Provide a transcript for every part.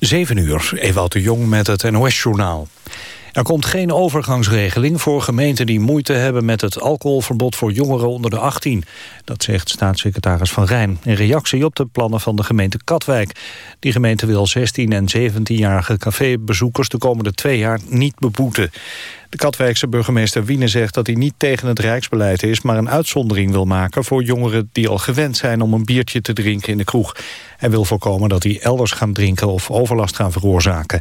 7 uur, Ewout de Jong met het NOS-journaal. Er komt geen overgangsregeling voor gemeenten die moeite hebben met het alcoholverbod voor jongeren onder de 18. Dat zegt staatssecretaris Van Rijn in reactie op de plannen van de gemeente Katwijk. Die gemeente wil 16- en 17-jarige cafébezoekers de komende twee jaar niet beboeten. De Katwijkse burgemeester Wiene zegt dat hij niet tegen het rijksbeleid is... maar een uitzondering wil maken voor jongeren die al gewend zijn... om een biertje te drinken in de kroeg. Hij wil voorkomen dat die elders gaan drinken of overlast gaan veroorzaken.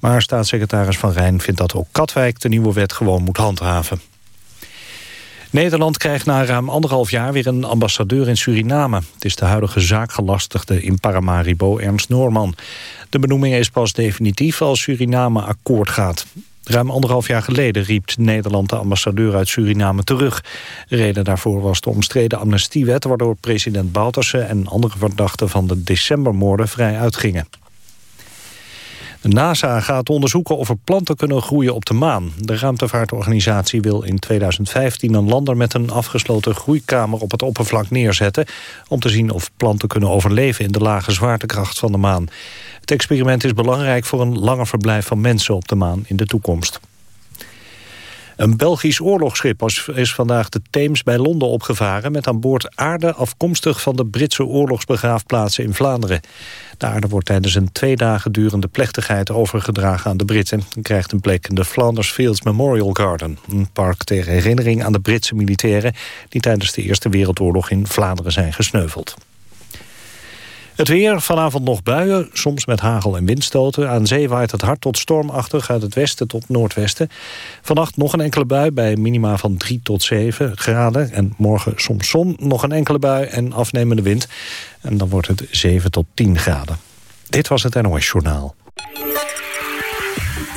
Maar staatssecretaris Van Rijn vindt dat ook Katwijk de nieuwe wet gewoon moet handhaven. Nederland krijgt na ruim anderhalf jaar weer een ambassadeur in Suriname. Het is de huidige zaakgelastigde in Paramaribo, Ernst Noorman. De benoeming is pas definitief als Suriname akkoord gaat. Ruim anderhalf jaar geleden riep Nederland de ambassadeur uit Suriname terug. Reden daarvoor was de omstreden amnestiewet... waardoor president Bouterse en andere verdachten van de decembermoorden vrij uitgingen. De NASA gaat onderzoeken of er planten kunnen groeien op de maan. De ruimtevaartorganisatie wil in 2015 een lander met een afgesloten groeikamer op het oppervlak neerzetten... om te zien of planten kunnen overleven in de lage zwaartekracht van de maan. Het experiment is belangrijk voor een langer verblijf van mensen op de maan in de toekomst. Een Belgisch oorlogsschip is vandaag de Theems bij Londen opgevaren... met aan boord aarde afkomstig van de Britse oorlogsbegraafplaatsen in Vlaanderen. De aarde wordt tijdens een twee dagen durende plechtigheid overgedragen aan de Britten... en krijgt een plek in de Flanders Fields Memorial Garden... een park ter herinnering aan de Britse militairen... die tijdens de Eerste Wereldoorlog in Vlaanderen zijn gesneuveld. Het weer, vanavond nog buien, soms met hagel en windstoten. Aan zee waait het hard tot stormachtig uit het westen tot noordwesten. Vannacht nog een enkele bui bij minima van 3 tot 7 graden. En morgen soms zon, nog een enkele bui en afnemende wind. En dan wordt het 7 tot 10 graden. Dit was het NOS Journaal.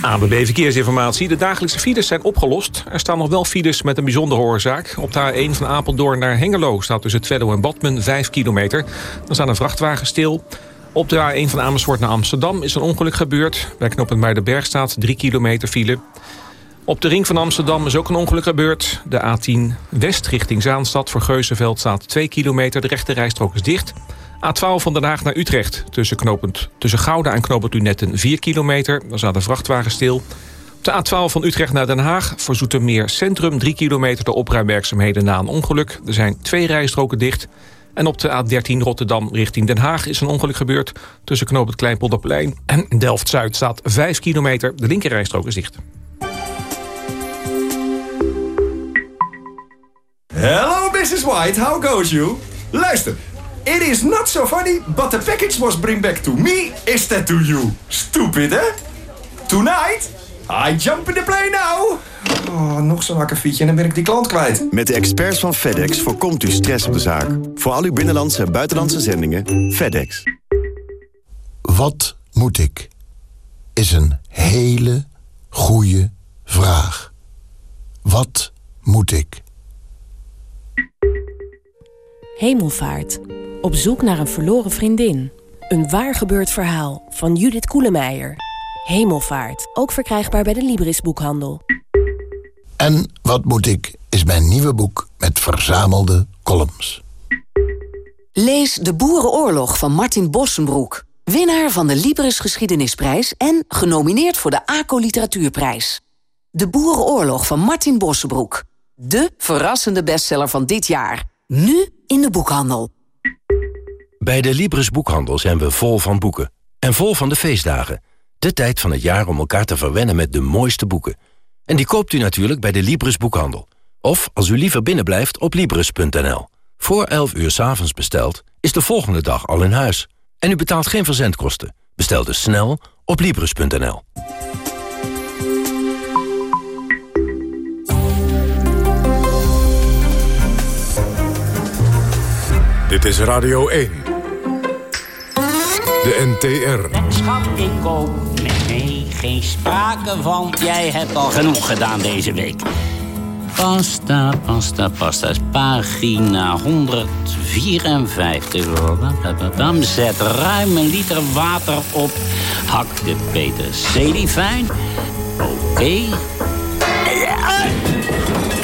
ABB Verkeersinformatie. De dagelijkse files zijn opgelost. Er staan nog wel files met een bijzondere oorzaak. Op de A1 van Apeldoorn naar Hengelo staat tussen Twello en Badmen 5 kilometer. Dan staan een vrachtwagen stil. Op de A1 van Amersfoort naar Amsterdam is een ongeluk gebeurd. Bij knooppunt bij de Berg staat 3 kilometer file. Op de ring van Amsterdam is ook een ongeluk gebeurd. De A10 West richting Zaanstad voor Geuzenveld staat 2 kilometer. De rechte rijstrook is dicht. A12 van Den Haag naar Utrecht. Tussen, knopend, tussen Gouda en knooppunt Lunetten 4 kilometer. Daar staat de vrachtwagen stil. Op de A12 van Utrecht naar Den Haag. Voor Zoetermeer Centrum 3 kilometer de opruimwerkzaamheden na een ongeluk. Er zijn twee rijstroken dicht. En op de A13 Rotterdam richting Den Haag is een ongeluk gebeurd. Tussen knooppunt Kleinpolderplein en Delft-Zuid staat 5 kilometer. De linkerrijstrook is dicht. Hello Mrs. White, how goes you? Luister. It is not so funny, but the package was bring back to me instead to you. Stupid, hè? Tonight, I jump in the plane now. Oh, nog zo'n akkefietje en dan ben ik die klant kwijt. Met de experts van FedEx voorkomt u stress op de zaak. Voor al uw binnenlandse en buitenlandse zendingen, FedEx. Wat moet ik? Is een hele goede vraag. Wat moet ik? Hemelvaart. Op zoek naar een verloren vriendin. Een waar gebeurd verhaal van Judith Koelemeijer. Hemelvaart. Ook verkrijgbaar bij de Libris boekhandel. En wat moet ik is mijn nieuwe boek met verzamelde columns. Lees De Boerenoorlog van Martin Bossenbroek. Winnaar van de Libris Geschiedenisprijs en genomineerd voor de ACO Literatuurprijs. De Boerenoorlog van Martin Bossenbroek. De verrassende bestseller van dit jaar. Nu in de boekhandel. Bij de Libris Boekhandel zijn we vol van boeken. En vol van de feestdagen. De tijd van het jaar om elkaar te verwennen met de mooiste boeken. En die koopt u natuurlijk bij de Libris Boekhandel. Of, als u liever binnenblijft, op Libris.nl. Voor 11 uur s avonds besteld, is de volgende dag al in huis. En u betaalt geen verzendkosten. Bestel dus snel op Libris.nl. Dit is Radio 1. De NTR. Schat, ik koop. Nee, nee, geen sprake van. Jij hebt al genoeg gedaan deze week. Pasta, pasta, pasta. Pagina 154. Dan zet ruim een liter water op. Hak de peterselie fijn. Oké.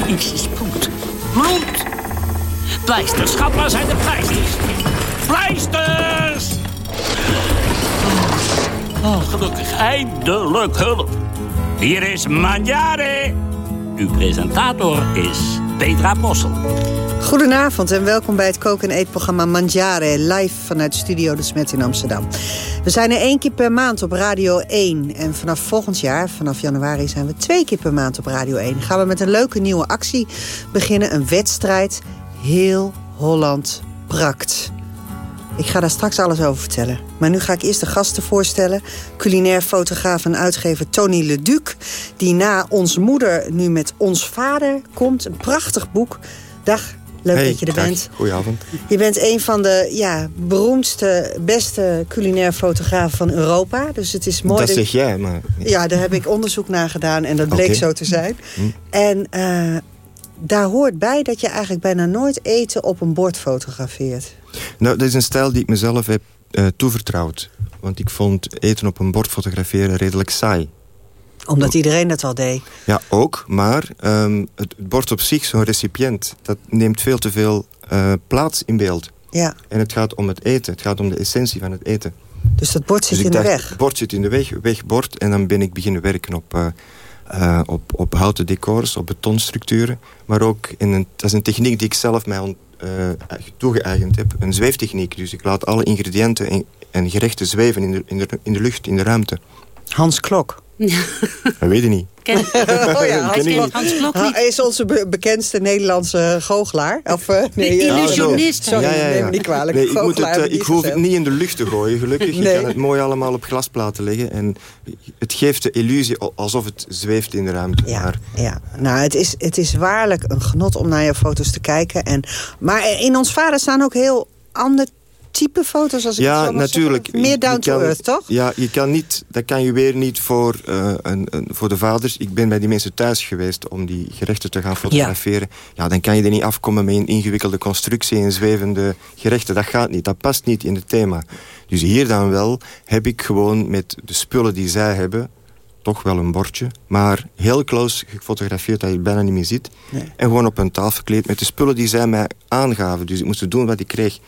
Jezus, bloed. Bloed. Pleisters, schat, waar zijn de pleisters? Pleisters! Oh, gelukkig, eindelijk hulp. Hier is Manjare. Uw presentator is Petra Possel. Goedenavond en welkom bij het koken- en eetprogramma Mangiare... live vanuit Studio De Smet in Amsterdam. We zijn er één keer per maand op Radio 1. En vanaf volgend jaar, vanaf januari, zijn we twee keer per maand op Radio 1. Gaan we met een leuke nieuwe actie beginnen. Een wedstrijd. Heel Holland prakt. Ik ga daar straks alles over vertellen. Maar nu ga ik eerst de gasten voorstellen. Culinair fotograaf en uitgever Tony Leduc... die na Ons Moeder nu met Ons Vader komt. Een prachtig boek. Dag, leuk Hey, dat je er dag. bent. Goedenavond. Je bent een van de ja, beroemdste, beste culinair fotografen van Europa. Dus het is mooi... dat dat- zeg jij, maar... Ja, daar heb ik onderzoek naar gedaan en dat bleek zo te zijn. Hm. En eh, daar hoort bij dat je eigenlijk bijna nooit eten op een bord fotografeert. Nou, dat is een stijl die ik mezelf heb eh, toevertrouwd. Want ik vond eten op een bord fotograferen redelijk saai. Omdat iedereen dat al deed. Ja, ook. Maar ehm, het, bord op zich, zo'n recipiënt... dat neemt veel te veel eh, plaats in beeld. Ja, En het gaat om het eten. Het gaat om de essentie van het eten. dus dat bord zit dus in ik de weg. het bord zit in de weg, weg bord. En dan ben ik beginnen werken op, eh, eh, op, op houten decors, op betonstructuren. Maar ook, in een, dat is een techniek die ik zelf mij eh, toegeëigend heb. Een zweeftechniek. Dus ik laat alle ingrediënten en, en gerechten zweven in de, in, de, in de lucht, in de ruimte. Hans Klok. Weet je niet. oh ja, Ken. Hans Klok. Hij is onze be- bekendste Nederlandse goochelaar. Of, eh, nee, eh, illusionist. Sorry, Ja, ja, ja. neem me niet kwalijk. Nee, ik, moet het, eh, ik hoef het niet in de lucht te gooien, gelukkig. Je kan het mooi allemaal op glasplaten leggen. En het geeft de illusie al- alsof het zweeft in de ruimte. Maar Ja, nou, het is, het is waarlijk een genot om naar je foto's te kijken. En, maar in ons vader staan ook heel ander type foto's, als ik het ja, zo natuurlijk. zeggen. Meer down to earth, toch? Ja, je kan niet, dat kan je weer niet voor, eh, een, een, voor de vaders. Ik ben bij die mensen thuis geweest om die gerechten te gaan fotograferen. Ja. dan kan je er niet afkomen met een ingewikkelde constructie en zwevende gerechten. Dat gaat niet, dat past niet in het thema. Dus hier dan wel heb ik gewoon met de spullen die zij hebben... toch wel een bordje, maar heel close gefotografeerd dat je het bijna niet meer ziet. Nee. En gewoon op een tafel gekleed met de spullen die zij mij aangaven. Dus ik moest doen wat ik kreeg.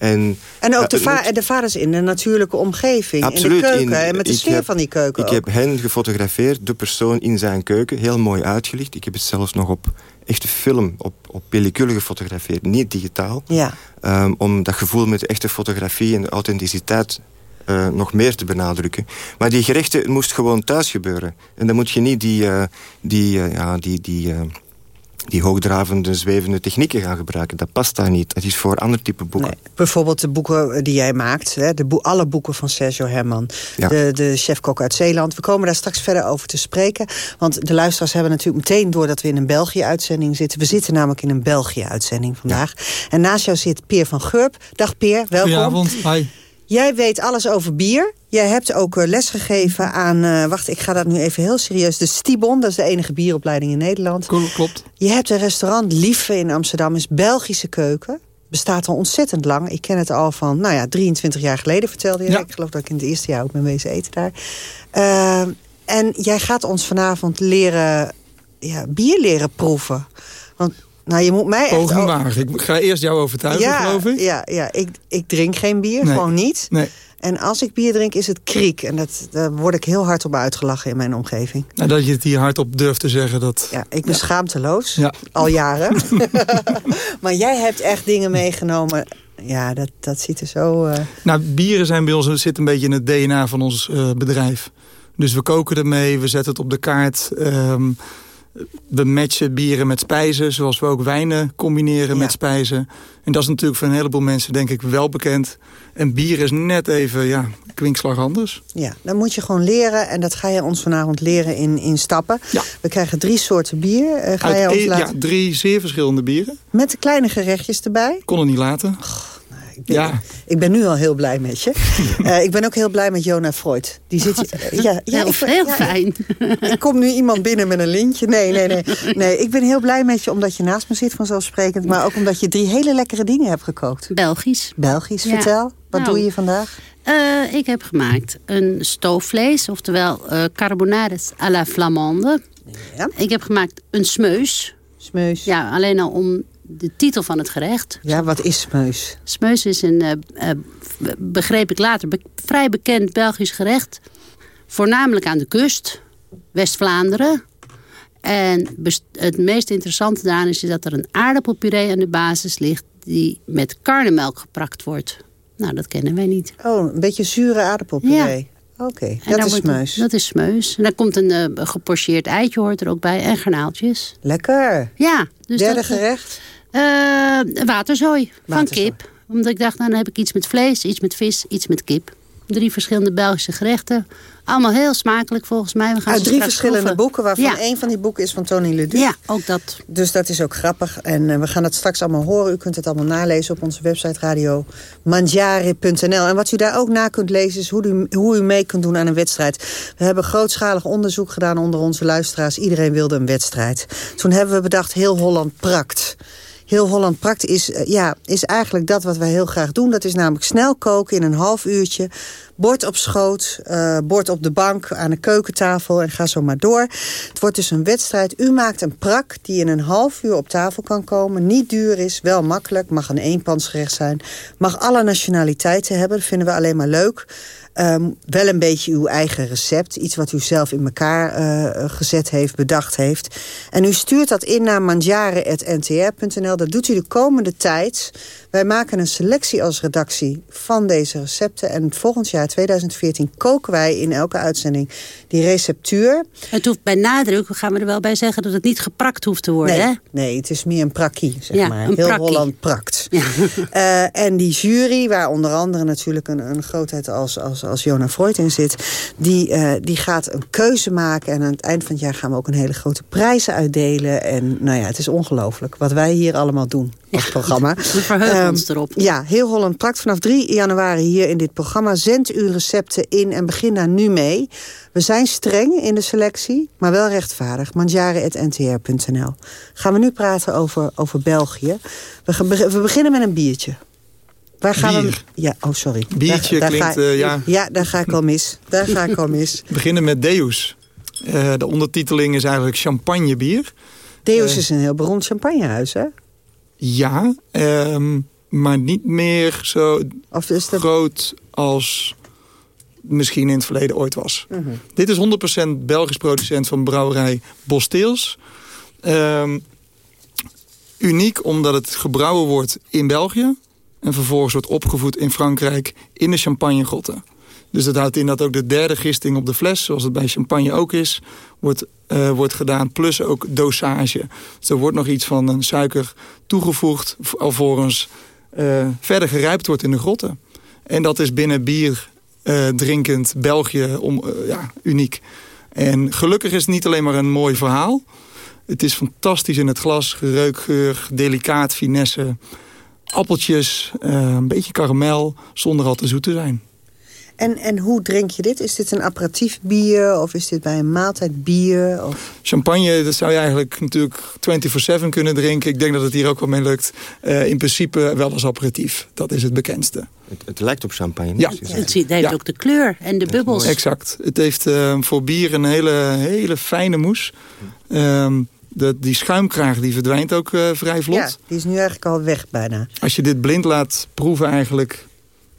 En, En ook de, va de vaders in de natuurlijke omgeving. Absoluut. In de keuken in- en met de sfeer heb- van die keuken Ik ook. heb hen gefotografeerd, de persoon in zijn keuken. Heel mooi uitgelicht. Ik heb het zelfs nog op echte film, op, op pellicule gefotografeerd. Niet digitaal. Ja. Ehm, om dat gevoel met de echte fotografie en de authenticiteit eh, nog meer te benadrukken. Maar die gerechten het moest gewoon thuis gebeuren. En dan moet je niet die, eh, die, eh, ja, die, die, die hoogdravende, zwevende technieken gaan gebruiken. Dat past daar niet. Dat is voor ander type boeken. Bijvoorbeeld de boeken die jij maakt. Hè, de alle boeken van Sergio Herman. Ja. De, de chefkok uit Zeeland. We komen daar straks verder over te spreken. Want de luisteraars hebben natuurlijk meteen door dat we in een België-uitzending zitten. We zitten namelijk in een België-uitzending vandaag. En naast jou zit Peer van Geurp. Dag Peer, welkom. Goedenavond, hi. Jij weet alles over bier. Jij hebt ook eh, lesgegeven aan, eh, wacht, ik ga dat nu even heel serieus. De Stibon, dat is de enige bieropleiding in Nederland. Klopt. Je hebt een restaurant Liefde in Amsterdam, is Belgische keuken. Bestaat al ontzettend lang. Ik ken het al van, nou ja, 23 jaar geleden vertelde je. Ja. Ik geloof dat ik in het eerste jaar ook ben wezen eten daar. Eh, en jij gaat ons vanavond leren, ja, bier leren proeven. Want, nou, je moet mij echt... Ook- wagen. Ik ga eerst jou overtuigen, ja, geloof ik. Ja, ja ik, ik drink geen bier, Nee. gewoon niet. Nee. En als ik bier drink, is het kriek. En dat, daar word ik heel hard op uitgelachen in mijn omgeving. Nou, dat je het hier hardop durft te zeggen, dat... Ja, ik ben schaamteloos, Ja. al jaren. maar jij hebt echt dingen meegenomen. Ja, dat, dat ziet er zo... eh, Nou, bieren zijn bij ons zit een beetje in het DNA van ons eh, bedrijf. Dus we koken ermee, we zetten het op de kaart. ehm, we matchen bieren met spijzen, zoals we ook wijnen combineren met spijzen. En dat is natuurlijk voor een heleboel mensen denk ik wel bekend. En bier is net even, ja, kwinkslag anders. Ja, dan moet je gewoon leren. En dat ga je ons vanavond leren in, in stappen. We krijgen drie soorten bier. Eh, ga Uit je ons één- laten... Ja, drie zeer verschillende bieren. Met de kleine gerechtjes erbij. Kon het niet laten. Ja. Ik ben nu al heel blij met je. Eh, ik ben ook heel blij met Jona Freud. Die zit ja, ja, Heel- ik ben- heel ja, fijn. Ik kom nu iemand binnen met een lintje. Nee, nee, nee. nee. Ik ben heel blij met je omdat je naast me zit vanzelfsprekend. Maar ook omdat je drie hele lekkere dingen hebt gekookt. Belgisch. Belgisch, Ja. vertel. Wat Nou, doe je vandaag? Eh, ik heb gemaakt een stoofvlees, oftewel eh carbonades à la flamande. Ik heb gemaakt een smeus. Smeus. Ja, alleen al om de titel van het gerecht. Ja, wat is smeus? Smeus is een eh, eh, begreep ik later, vrij bekend Belgisch gerecht. Voornamelijk aan de kust, West-Vlaanderen. En het meest interessante daaraan is dat er een aardappelpuree aan de basis ligt... die met karnemelk geprakt wordt. Nou, dat kennen wij niet. Oh, een beetje zure aardappelpuree. Oké, dat is smeus. dat is smeus. En dan komt een uh, gepocheerd eitje hoort er ook bij en garnaaltjes. Lekker. Ja. Dus Derde dat, gerecht? Uh, waterzooi, van kip. Omdat ik dacht, nou, dan heb ik iets met vlees, iets met vis, iets met kip. Drie verschillende Belgische gerechten. Allemaal heel smakelijk volgens mij. We gaan Uit drie verschillende boeken, waarvan ja. één van die boeken is van Tony Leduc. Ja, ook dat. Dus dat is ook grappig. En uh, we gaan het straks allemaal horen. U kunt het allemaal nalezen op onze website radiomangiare.nl. En wat u daar ook na kunt lezen is hoe u, hoe u mee kunt doen aan een wedstrijd. We hebben grootschalig onderzoek gedaan onder onze luisteraars. Iedereen wilde een wedstrijd. Toen hebben we bedacht, heel Holland prakt. Heel Holland Prakt is, eh, ja, is eigenlijk dat wat wij heel graag doen. Dat is namelijk snel koken in een half uurtje. Bord op schoot, uh, bord op de bank, aan de keukentafel en ga zo maar door. Het wordt dus een wedstrijd. U maakt een prak die in een half uur op tafel kan komen. Niet duur is, wel makkelijk, mag een eenpansgerecht zijn. Mag alle nationaliteiten hebben, dat vinden we alleen maar leuk. Um, wel een beetje uw eigen recept. Iets wat u zelf in elkaar uh, gezet heeft, bedacht heeft. En u stuurt dat in naar manjaren.ntr.nl. Dat doet u de komende tijd. Wij maken een selectie als redactie van deze recepten. En volgend jaar, 2014, koken wij in elke uitzending die receptuur. Het hoeft bij nadruk, gaan we er wel bij zeggen... dat het niet geprakt hoeft te worden, nee, hè? Nee, het is meer een prakkie, zeg maar. Heel Holland prakt. Ja. Uh, en die jury, waar onder andere natuurlijk een, een grootheid als, als, als Jona Freud in zit... Die, uh, die gaat een keuze maken. En aan het eind van het jaar gaan we ook een hele grote prijzen uitdelen. En nou ja, het is ongelooflijk wat wij hier allemaal doen als ja, programma. We verheugen um, ons erop. Ja, heel Holland Prakt. Vanaf 3 januari hier in dit programma. Zend uw recepten in en begin daar nu mee. We zijn streng in de selectie, maar wel rechtvaardig. Manjaren.ntr.nl Gaan we nu praten over, over België. We, we beginnen met een biertje. Waar gaan Bier. we... Ja, oh sorry. Biertje daar, daar klinkt, ga, uh, ja... Ja, daar ga ik al mis. Daar ga ik al mis. We beginnen met Deus. Uh, de ondertiteling is eigenlijk champagnebier. Deus uh, is een heel beroemd champagnehuis, hè? Ja, um, maar niet meer zo of is dat... groot als misschien in het verleden ooit was. -hmm. Dit is 100% Belgisch producent van brouwerij Bosteels. Um, uniek omdat het gebrouwen wordt in België... en vervolgens wordt opgevoed in Frankrijk in de champagnegrotten. Dus dat houdt in dat ook de derde gisting op de fles, zoals het bij champagne ook is, wordt, uh, wordt gedaan. Plus ook dosage. Dus er wordt nog iets van een suiker toegevoegd, alvorens uh, verder gerijpt wordt in de grotten. En dat is binnen bier uh, drinkend België om, ja, uniek. En gelukkig is het niet alleen maar een mooi verhaal. Het is fantastisch in het glas, reukgeur, delicaat, finesse, appeltjes, een beetje karamel, zonder al te zoet te zijn. En, en hoe drink je dit? Is dit een aperitief bier of is dit bij een maaltijd bier? Of? Champagne, dat zou je eigenlijk natuurlijk 24-7 kunnen drinken. Ik denk dat het hier ook wel mee lukt. Uh, in principe wel als aperitief. Dat is het bekendste. Het, het lijkt op champagne. Ja. Het, het heeft ja. ook de kleur en de bubbels. Exact. Het heeft uh, voor bier een hele, hele fijne moes. Um, de, die schuimkraag die verdwijnt ook uh, vrij vlot. Ja, die is nu eigenlijk al weg bijna. Als je dit blind laat proeven eigenlijk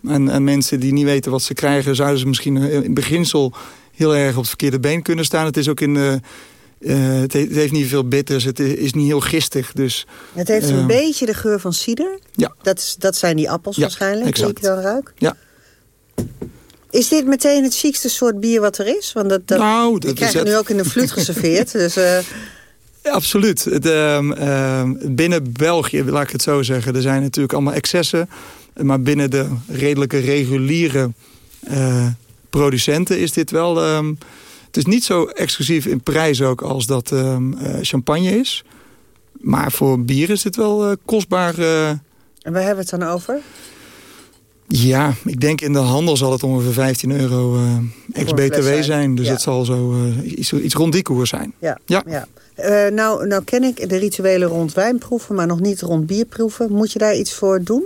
en, en, mensen die niet weten wat ze krijgen... zouden ze misschien in beginsel heel erg op het verkeerde been kunnen staan. Het is ook in de... Uh, het, heeft, het, heeft, niet veel bitters, het is niet heel gistig. Dus, het heeft een beetje de geur van cider. Ja. Dat, is, dat zijn die appels ja, waarschijnlijk, exact. die ik dan ruik. Ja. Is dit meteen het chicste soort bier wat er is? Want dat, dat, nou, dat krijg het nu ook in de fluit geserveerd. dus, uh... ja, absoluut. Het, binnen België, laat ik het zo zeggen... er zijn natuurlijk allemaal excessen... Maar binnen de redelijke reguliere uh, producenten is dit wel... Um, het is niet zo exclusief in prijs ook als dat um, uh, champagne is. Maar voor bier is het wel uh, kostbaar. En waar hebben we het dan over? Ja, ik denk in de handel zal het ongeveer 15 euro ex-BTW zijn. zijn. Dus ja. het zal zo iets, iets rond die koers zijn. Ja, ja. ja. nou, nou ken ik de rituelen rond wijnproeven, maar nog niet rond bierproeven. Moet je daar iets voor doen?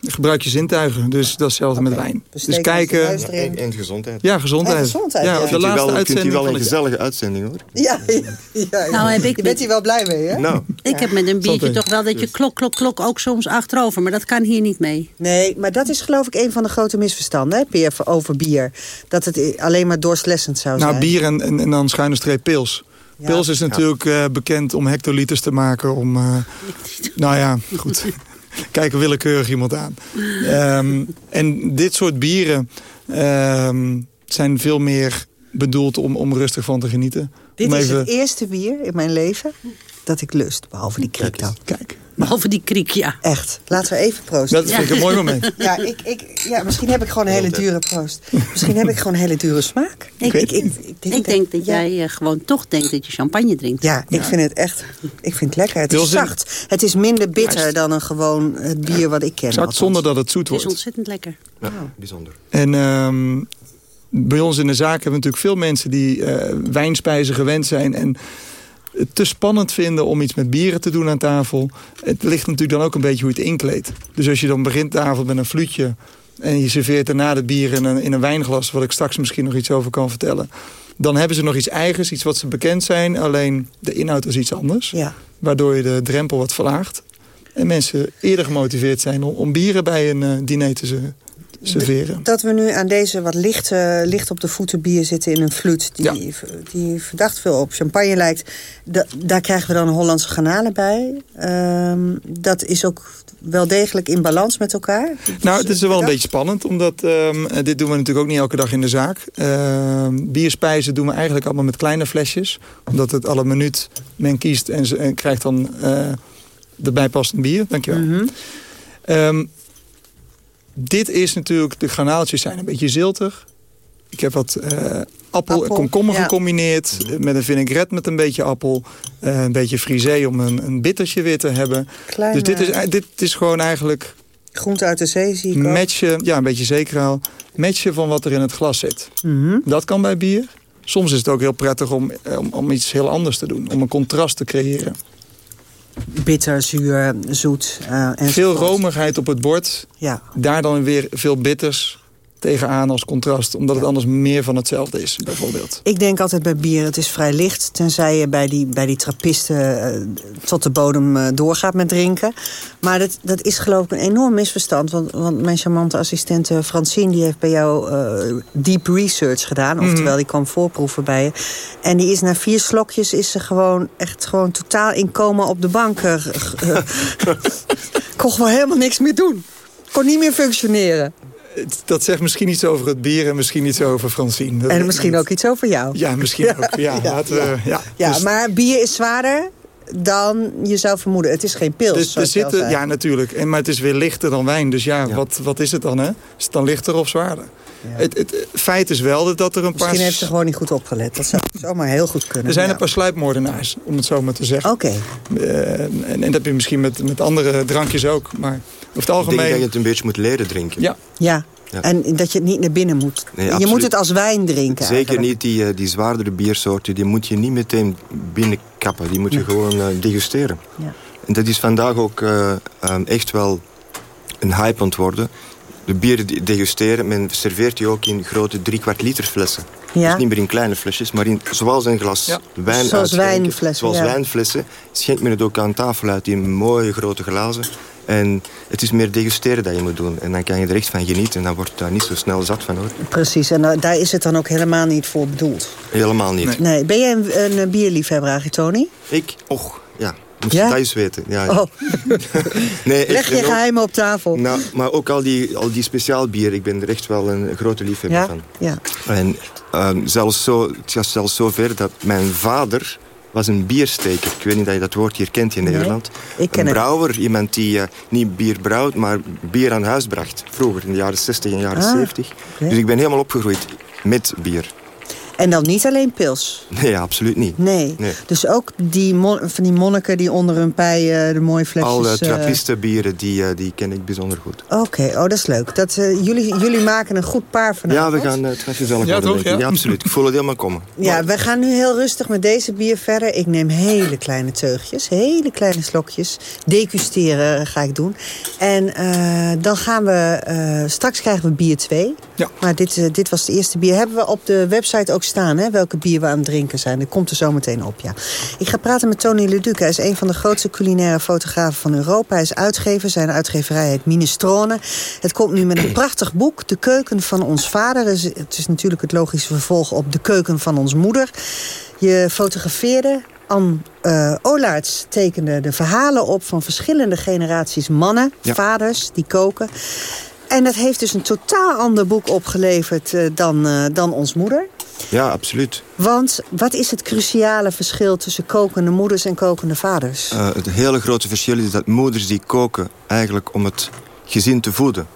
Gebruik je zintuigen. Dus dat is hetzelfde met wijn. Dus kijken... En, en gezondheid. Ja, gezondheid. En gezondheid, ja, ja. de laatste wel, vindt u uitzending wel een gezellige uitzending, hoor. Ja, ja, ja. Nou, heb ik je bent hier wel blij mee, hè? Nou, Ik heb met een biertje toch wel dat je klok, klok, klok ook soms achterover. Maar dat kan hier niet mee. Nee, maar dat is geloof ik een van de grote misverstanden, hè, Peer, over bier. Dat het alleen maar doorslessend zou zijn. Nou, bier en, en, en dan schuine streep pils. Ja. Pils is natuurlijk eh, bekend om hectoliters te maken. Om, eh, nou ja, goed. Kijk willekeurig iemand aan. Ehm, en dit soort bieren ehm, zijn veel meer bedoeld om, om rustig van te genieten. Dit om is even, het eerste bier in mijn leven dat ik lust. Behalve die dan. Kijk, Behalve die kriek, ja. Echt. Laten we even proosten. dat vind ik een mooi moment. Ja, ik, ik, ja, misschien heb ik gewoon een hele dure proost. Misschien heb ik gewoon een hele dure smaak. Ik, ik, ik, ik denk dat ja. jij eh, gewoon toch denkt dat je champagne drinkt. Ja, ik vind het echt ik vind het lekker. Het is zacht. Het is minder bitter dan een gewoon het bier wat ik ken. Zacht zonder dat het zoet Het is wordt. ontzettend lekker. ja, bijzonder. En ehm, bij ons in de zaak hebben we natuurlijk veel mensen die eh, wijnspijzen gewend zijn. En te spannend vinden om iets met bieren te doen aan tafel. Het ligt natuurlijk dan ook een beetje hoe je het inkleedt. Dus als je dan begint tafel met een fluitje... en je serveert daarna de bier in een, in een wijnglas... wat ik straks misschien nog iets over kan vertellen... dan hebben ze nog iets eigens, iets wat ze bekend zijn. Alleen de inhoud is iets anders. Ja. Waardoor je de drempel wat verlaagt. En mensen eerder gemotiveerd zijn om, om bieren bij een eh, diner te serveren. Dat we nu aan deze wat licht, eh, licht op de voeten bier zitten in een fluit... die, die verdacht veel op champagne lijkt. Da- daar krijgen we dan Hollandse granalen bij. Ehm, dat is ook wel degelijk in balans met elkaar. Nou, het is wel een beetje spannend, omdat ehm, eh, dit doen we natuurlijk ook niet elke dag in de zaak. Ehm, bierspijzen doen we eigenlijk allemaal met kleine flesjes. Omdat het alle minuut men kiest en, ze, en krijgt dan eh erbij passend bier. Dankjewel. Ehm, dit is natuurlijk, de granaaltjes zijn een beetje ziltig. Ik heb wat eh, appel, en komkommer ja. gecombineerd. Met een vinaigrette met een beetje appel. eh, een beetje frisé om een, een bittertje weer te hebben. Kleine- Dus dit is, dit is gewoon eigenlijk Groente uit de zee zie ik ook. matchen, ja, een beetje zekerhaal. Matchen van wat er in het glas zit. Mhm. Dat kan bij bier. Soms is het ook heel prettig om, eh, om, om iets heel anders te doen. Om een contrast te creëren. Bitter, zuur, zoet. eh, enzovoort. Veel romigheid op het bord. Ja. Daar dan weer veel bitters tegenaan als contrast. Omdat het anders meer van hetzelfde is, bijvoorbeeld. Ik denk altijd bij bier, het is vrij licht. Tenzij je bij die, bij die trappisten eh, tot de bodem eh, doorgaat met drinken. Maar dat, dat is geloof ik een enorm misverstand. Want, want mijn charmante assistente Francine... die heeft bij jou eh, deep research gedaan. Mhm. Oftewel, die kwam voorproeven bij je. En die is na vier slokjes... is ze gewoon echt gewoon totaal in coma op de bank. eh, eh, kon gewoon helemaal niks meer doen. Kon niet meer functioneren. Het- Dat zegt misschien iets over het bier en misschien iets over Francine. En misschien ook iets over jou. Ja, misschien ook. Ja, laten we, ja. Ja, Dus- maar bier is zwaarder dan je zou vermoeden. Het is geen pils. Dus er zitten, ja, natuurlijk. En, maar het is weer lichter dan wijn. Dus ja, Wat, wat is het dan, hè? Is het dan lichter of zwaarder? Het, het, feit is wel dat er een paar... Misschien heeft ze gewoon niet goed opgelet. Dat zou zomaar heel goed kunnen. Er zijn ja. een paar sluipmoordenaars, om het zo maar te zeggen. Oké. Eh, en, en dat heb je misschien met, met andere drankjes ook. Maar over het Ik denk dat algemeen... je het een beetje moet leren drinken. Ja. Ja. Ja. En dat je het niet naar binnen moet. Nee, je absoluut. moet het als wijn drinken Zeker eigenlijk. niet die, eh, die zwaardere biersoorten. Die moet je niet meteen binnenkappen. Die moet je gewoon eh, degusteren. Ja. En dat is vandaag ook eh, ehm, echt wel een hype aan het worden. De bieren degusteren, men serveert die ook in grote drie kwart liter flessen. Ja. Dus niet meer in kleine flesjes, maar in, zoals een glas Ja. wijn Zoals wijnflessen, Zoals ja. wijnflessen. Schenkt men het ook aan tafel uit in mooie grote glazen. En het is meer degusteren dat je moet doen. En dan kan je er echt van genieten. En dan wordt daar niet zo snel zat van hoor. Precies, en uh, daar is het dan ook helemaal niet voor bedoeld. Helemaal niet. Nee. Ben jij een, een bierliefhebber, Aggie Tony? Ik? Och, ja. Moest Ja? je dat eens weten. Ja. Oh. nee, Leg je geheimen op tafel. Nou, maar ook al die, al die speciaal bier, ik ben er echt wel een grote liefhebber ja? van. Ja. En ehm, zelfs zo, het gaat zelfs zo ver dat mijn vader was een biersteker. Ik weet niet of je dat woord hier kent in Nee, Nederland. ik ken een het. brouwer, iemand die eh, niet bier brouwt, maar bier aan huis bracht. Vroeger, in de jaren 60 en jaren Ah, 70. oké. Dus ik ben helemaal opgegroeid met bier. En dan niet alleen pils? Nee, absoluut niet. Nee. Dus ook die van die monniken die onder hun pij uh, de mooie flesjes... Alle trappistenbieren, die, uh, die ken ik bijzonder goed. Oké, oh, dat is leuk. Dat, uh, jullie, jullie maken een goed paar vanavond. Ja, we gaan het gezellig ja, toch, ja? ja, absoluut. Ik voel het helemaal komen. Ja, we gaan nu heel rustig met deze bier verder. Ik neem hele kleine teugjes, hele kleine slokjes. Degusteren ga ik doen. En dan gaan we... straks krijgen we bier 2. Ja. Maar dit, dit was de eerste bier. Hebben we op de website ook staan, hè? Welke bier we aan het drinken zijn. Dat komt er zo meteen op, ja. Ik ga praten met Tony Leduc. Hij is een van de grootste culinaire fotografen van Europa. Hij is uitgever. Zijn uitgeverij heet Minestrone. Het komt nu met een prachtig boek. De keuken van ons vader. Dus het is natuurlijk het logische vervolg op de keuken van ons moeder. Je fotografeerde Anne uh, Olaerts tekende de verhalen op van verschillende generaties mannen, vaders, die koken. En dat heeft dus een totaal ander boek opgeleverd uh, dan, uh, dan ons moeder. Ja, absoluut. Want wat is het cruciale verschil tussen kokende moeders en kokende vaders? Uh, het hele grote verschil is dat moeders die koken eigenlijk om het gezin te voeden.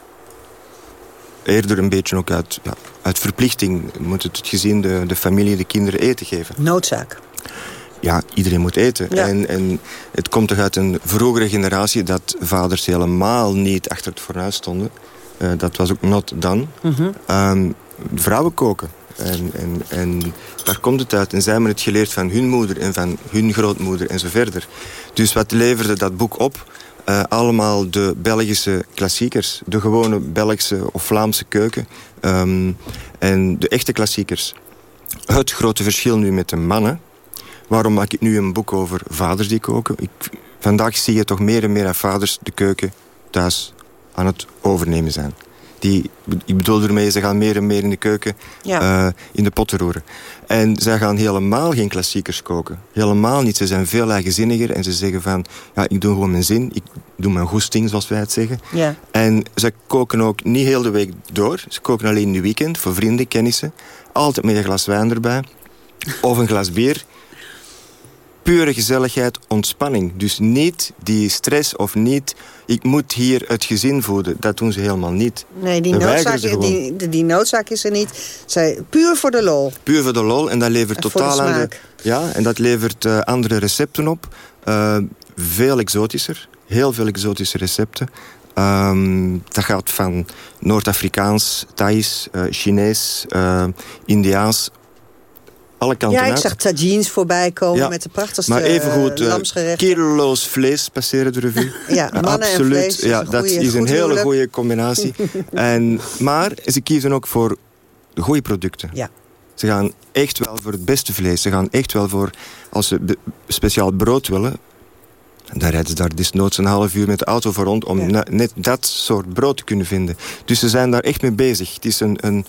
Eerder een beetje ook uit, ja, uit verplichting moet het, het gezin, de, de familie, de kinderen eten geven. Noodzaak. Ja, iedereen moet eten. Ja. En, en het komt toch uit een vroegere generatie dat vaders helemaal niet achter het fornuis stonden. Uh, dat was ook not done. Mm -hmm. um, vrouwen koken. En, en, en daar komt het uit. En zij hebben het geleerd van hun moeder en van hun grootmoeder en zo verder. Dus wat leverde dat boek op? Uh, allemaal de Belgische klassiekers. De gewone Belgische of Vlaamse keuken. Um, en de echte klassiekers. Het grote verschil nu met de mannen. Waarom maak ik nu een boek over vaders die koken? Ik, vandaag zie je toch meer en meer dat vaders de keuken thuis aan het overnemen zijn. Die, ik bedoel ermee, ze gaan meer en meer in de keuken ja. uh, in de potten roeren. En zij gaan helemaal geen klassiekers koken. Helemaal niet. Ze zijn veel eigenzinniger en ze zeggen van... ja, ik doe gewoon mijn zin, ik doe mijn goesting, zoals wij het zeggen. Ja. En ze koken ook niet heel de week door. Ze koken alleen in de weekend, voor vrienden, kennissen. Altijd met een glas wijn erbij. Of een glas bier pure gezelligheid, ontspanning. Dus niet die stress of niet... ik moet hier het gezin voeden. Dat doen ze helemaal niet. Nee, die, noodzaak, die, die, die noodzaak is er niet. Zij, puur voor de lol. Puur voor de lol. En dat levert en totaal de andere... Ja, en dat levert uh, andere recepten op. Uh, veel exotischer. Heel veel exotische recepten. Um, dat gaat van Noord-Afrikaans, Thais, uh, Chinees, Indiaas alle kanten Ja, ik uit. zag tagines voorbij komen Ja, met de prachtigste Maar evengoed, uh, uh, lamsgerechten. kilo's vlees passeren de revue. Ja, mannen en Absoluut. vlees is ja, dat goeie- is een hele goede combinatie. en, maar ze kiezen ook voor de goede producten. Ja. Ze gaan echt wel voor het beste vlees. Ze gaan echt wel voor, als ze speciaal brood willen... dan rijden ze daar desnoods een half uur met de auto voor rond... om Ja. net dat soort brood te kunnen vinden. Dus ze zijn daar echt mee bezig. Het is een... een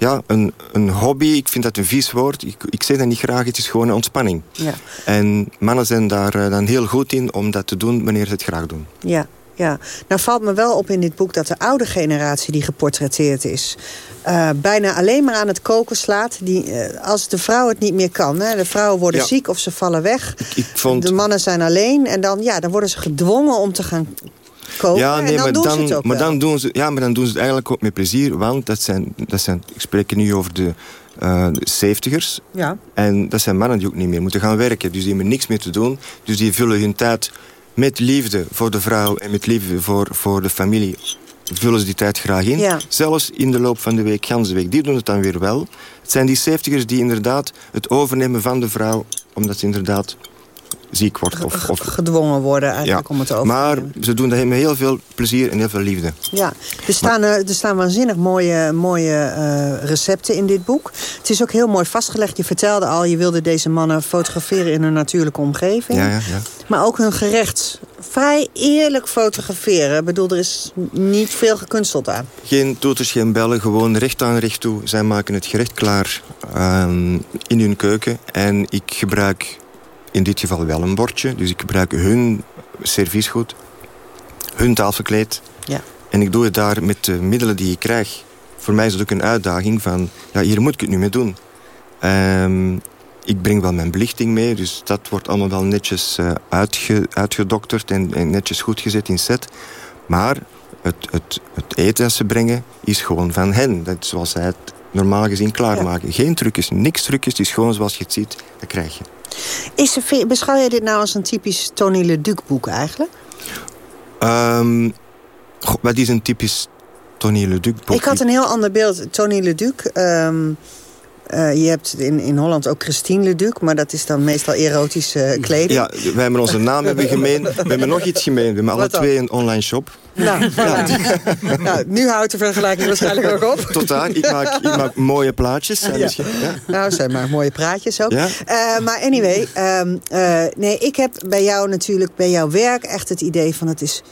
ja, een, een hobby, ik vind dat een vies woord. Ik, ik zeg dat niet graag, het is gewoon een ontspanning. Ja. En mannen zijn daar eh, dan heel goed in om dat te doen wanneer ze het graag doen. Ja, ja. Nou valt me wel op in dit boek dat de oude generatie die geportretteerd is... eh, bijna alleen maar aan het koken slaat. Die, eh, als de vrouw het niet meer kan. Hè, de vrouwen worden Ja. ziek of ze vallen weg. Ik vond... De mannen zijn alleen. En dan, ja, dan worden ze gedwongen om te gaan ja, nee, en dan maar, doen dan, ze het ook maar wel. dan doen ze, ja, maar dan doen ze het eigenlijk ook met plezier. Want dat zijn, dat zijn ik spreek nu over de eh, zeventigers. Ja. En dat zijn mannen die ook niet meer moeten gaan werken. Dus die hebben niks meer te doen. Dus die vullen hun tijd met liefde voor de vrouw en met liefde voor, voor de familie. Vullen ze die tijd graag in. Ja. Zelfs in de loop van de week, ganse week. Die doen het dan weer wel. Het zijn die zeventigers die inderdaad het overnemen van de vrouw. Omdat ze inderdaad ziek wordt. Of, of, Gedwongen worden eigenlijk om het over maar ze doen dat met heel veel plezier en heel veel liefde. Ja, er staan, eh, er staan waanzinnig mooie, mooie eh, recepten in dit boek. Het is ook heel mooi vastgelegd. Je vertelde al, je wilde deze mannen fotograferen in hun natuurlijke omgeving. Ja, ja, ja. Maar ook hun gerecht vrij eerlijk fotograferen. Ik bedoel, er is niet veel gekunsteld aan. Geen toeters, geen bellen, gewoon recht aan recht toe. Zij maken het gerecht klaar ehm, in hun keuken. En ik gebruik in dit geval wel een bordje. Dus ik gebruik hun serviesgoed, hun tafelkleed. Ja. En ik doe het daar met de middelen die ik krijg. Voor mij is het ook een uitdaging van, ja, hier moet ik het nu mee doen. Ehm, ik breng wel mijn belichting mee, dus dat wordt allemaal wel netjes eh, uitge, uitgedokterd en, en netjes goed gezet in set. Maar het, het, het eten dat ze brengen is gewoon van hen. Dat is zoals zij het normaal gezien klaarmaken. Geen trucjes, niks trucjes. Het is gewoon zoals je het ziet, dat krijg je. Is er, beschouw jij dit nou als een typisch Tony Leduc boek eigenlijk? Um, wat is een typisch Tony Leduc boek? Ik had een heel ander beeld. Tony Leduc... Um, uh, je hebt in, in Holland ook Christine Leduc, maar dat is dan meestal erotische kleding. Ja, wij hebben onze naam hebben gemeen. We hebben nog iets gemeen. We hebben alle twee een online shop. Nou, ja. nou, nu houdt de vergelijking waarschijnlijk ook op. Totaal. Ik maak, ik maak mooie plaatjes. Ja. Ja. Nou, zij maakt mooie praatjes ook. Uh, maar anyway, um, uh, nee, ik heb bij jou natuurlijk, bij jouw werk echt het idee van het is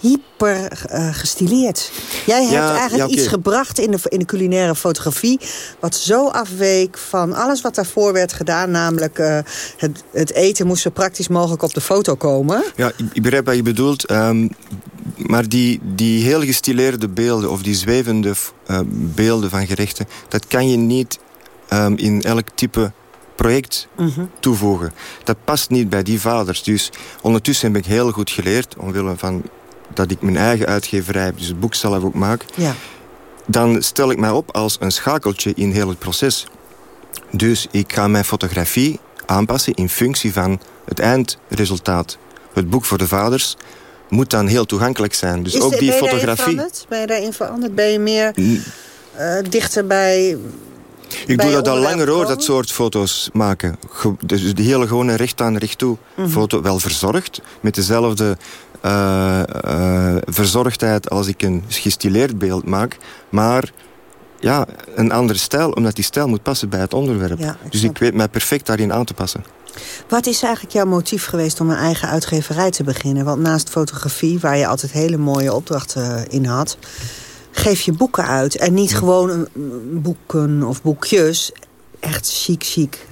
hyper uh, gestileerd. Jij hebt eigenlijk iets gebracht in de, in de culinaire fotografie... wat zo afweek van alles wat daarvoor werd gedaan. Namelijk uh, het, het, eten moest zo praktisch mogelijk op de foto komen. Ja, ik, ik begrijp wat je bedoelt. Um, maar die, die heel gestileerde beelden... of die zwevende uh, beelden van gerechten... dat kan je niet um, in elk type project mm -hmm. toevoegen. Dat past niet bij die vaders. Dus ondertussen heb ik heel goed geleerd... omwille van dat ik mijn eigen uitgeverij heb, dus het boek zelf ook maak... Ja. dan stel ik mij op als een schakeltje in heel het proces. Dus ik ga mijn fotografie aanpassen in functie van het eindresultaat. Het boek voor de vaders moet dan heel toegankelijk zijn. Dus ook die fotografie. Ben je daarin veranderd? Ben je meer uh, dichter bij. Ik doe dat al langer hoor, dat soort foto's maken. Dus de hele gewone recht aan recht toe mm -hmm. foto. Wel verzorgd, met dezelfde uh, uh, verzorgdheid als ik een gestileerd beeld maak. Maar ja, een andere stijl, omdat die stijl moet passen bij het onderwerp. Ja, ik dus ik weet mij perfect daarin aan te passen. Wat is eigenlijk jouw motief geweest om een eigen uitgeverij te beginnen? Want naast fotografie, waar je altijd hele mooie opdrachten in had... geef je boeken uit. En niet gewoon boeken of boekjes. Echt chic, chic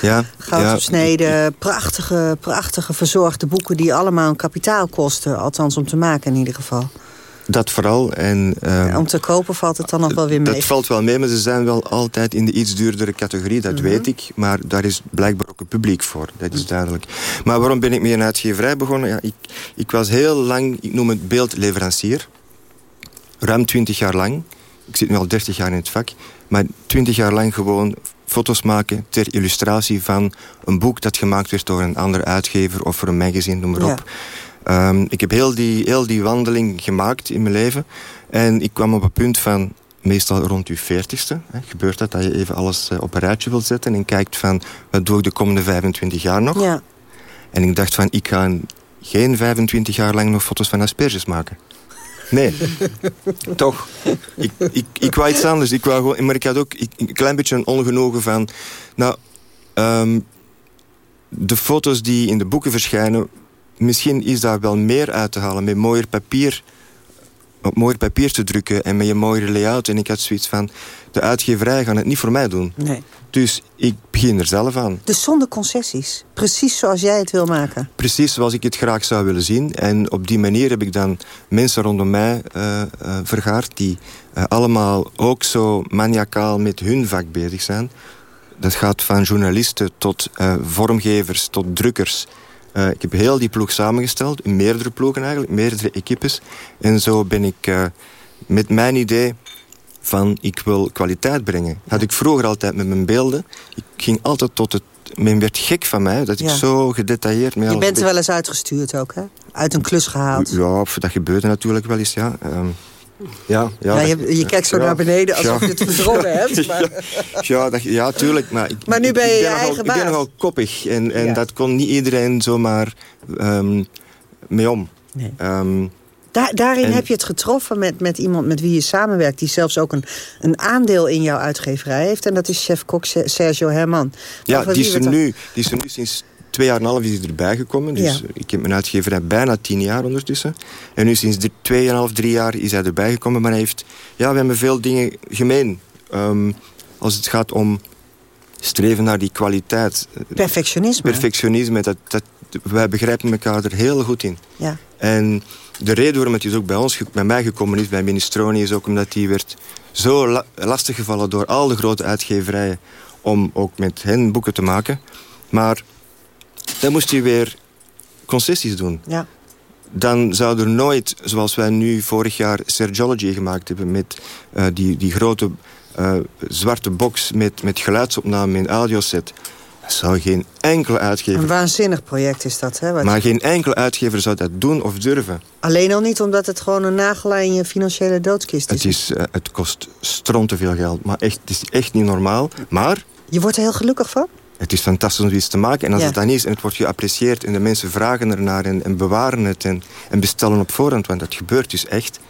ja, Goud ja, prachtige, prachtige verzorgde boeken... die allemaal een kapitaal kosten. Althans om te maken in ieder geval. Dat vooral. En, uh, om te kopen valt het dan nog wel weer mee? Dat valt wel mee, maar ze zijn wel altijd in de iets duurdere categorie. Dat mhm. weet ik. Maar daar is blijkbaar ook een publiek voor. Dat is duidelijk. Maar waarom ben ik met een uitgeverij begonnen? Ja, ik, ik was heel lang, ik noem het beeldleverancier. Ruim twintig jaar lang. Ik zit nu al dertig jaar in het vak. Maar twintig jaar lang gewoon foto's maken ter illustratie van een boek dat gemaakt werd door een andere uitgever of voor een magazine, noem maar op. Um, ik heb heel die, heel die wandeling gemaakt in mijn leven. En ik kwam op een punt van, meestal rond je veertigste, gebeurt dat, dat je even alles uh, op een rijtje wilt zetten en kijkt van, wat doe ik de komende 25 jaar nog? Ja. En ik dacht van, ik ga geen 25 jaar lang nog foto's van asperges maken. Nee, toch. Ik, ik, ik wou iets anders. Ik wou gewoon, maar ik had ook een klein beetje een ongenoegen van... Nou, um, de foto's die in de boeken verschijnen... misschien is daar wel meer uit te halen met mooier papier op mooier papier te drukken en met je mooiere layout. En ik had zoiets van, de uitgeverij gaan het niet voor mij doen. Nee. Dus ik begin er zelf aan. Dus zonder concessies? Precies zoals jij het wil maken? Precies zoals ik het graag zou willen zien. En op die manier heb ik dan mensen rondom mij uh, uh, vergaard... die uh, allemaal ook zo maniacaal met hun vak bezig zijn. Dat gaat van journalisten tot vormgevers, tot drukkers... Uh, ik heb heel die ploeg samengesteld, meerdere ploegen eigenlijk, meerdere equipes. En zo ben ik uh, met mijn idee van ik wil kwaliteit brengen. Had ik vroeger altijd met mijn beelden. Ik ging altijd tot het... Men werd gek van mij, dat ik zo gedetailleerd... Je bent er wel eens uitgestuurd ook, hè? Uit een klus gehaald. Ja, dat gebeurde natuurlijk wel eens, ja. Um, ja, ja, ja je, je, kijkt zo naar beneden alsof je het verdrongen hebt. Maar... Ja, dat, ja, tuurlijk. Maar, ik, maar nu ben je ik je eigen Ik ben nogal koppig. En, en dat kon niet iedereen zomaar um, mee om. Nee. Um, Daar, daarin heb je het getroffen met, met iemand met wie je samenwerkt... die zelfs ook een, een aandeel in jouw uitgeverij heeft. En dat is chef-kok Sergio Herman. Ja, die is, er nu, die is er nu sinds twee jaar en een half is hij erbij gekomen. Dus ik heb mijn uitgeverij bijna tien jaar ondertussen. En nu sinds twee en een half, drie jaar is hij erbij gekomen. Maar hij heeft, ja, we hebben veel dingen gemeen. Um, als het gaat om streven naar die kwaliteit. Perfectionisme. Perfectionisme, dat, dat, wij begrijpen elkaar er heel goed in. Ja. En de reden waarom het dus ook bij ons, bij mij gekomen is, bij Minestroni, is ook omdat die werd zo la lastig gevallen door al de grote uitgeverijen om ook met hen boeken te maken. Maar dan moest je weer concessies doen. Ja. Dan zou er nooit, zoals wij nu vorig jaar Sergiology gemaakt hebben... met uh, die, die grote uh, zwarte box met, met geluidsopname in audioset. Dat zou geen enkele uitgever... Een waanzinnig project is dat, hè? Maar geen enkele uitgever zou dat doen of durven. Alleen al niet omdat het gewoon een nagel in je financiële doodskist is. Het, is, uh, het kost stront te veel geld. Maar echt, het is echt niet normaal. Maar... Je wordt er heel gelukkig van? Het is fantastisch om iets te maken. En als het dan is en het wordt geapprecieerd... en de mensen vragen ernaar en, en bewaren het en, en bestellen op voorhand... want dat gebeurt dus echt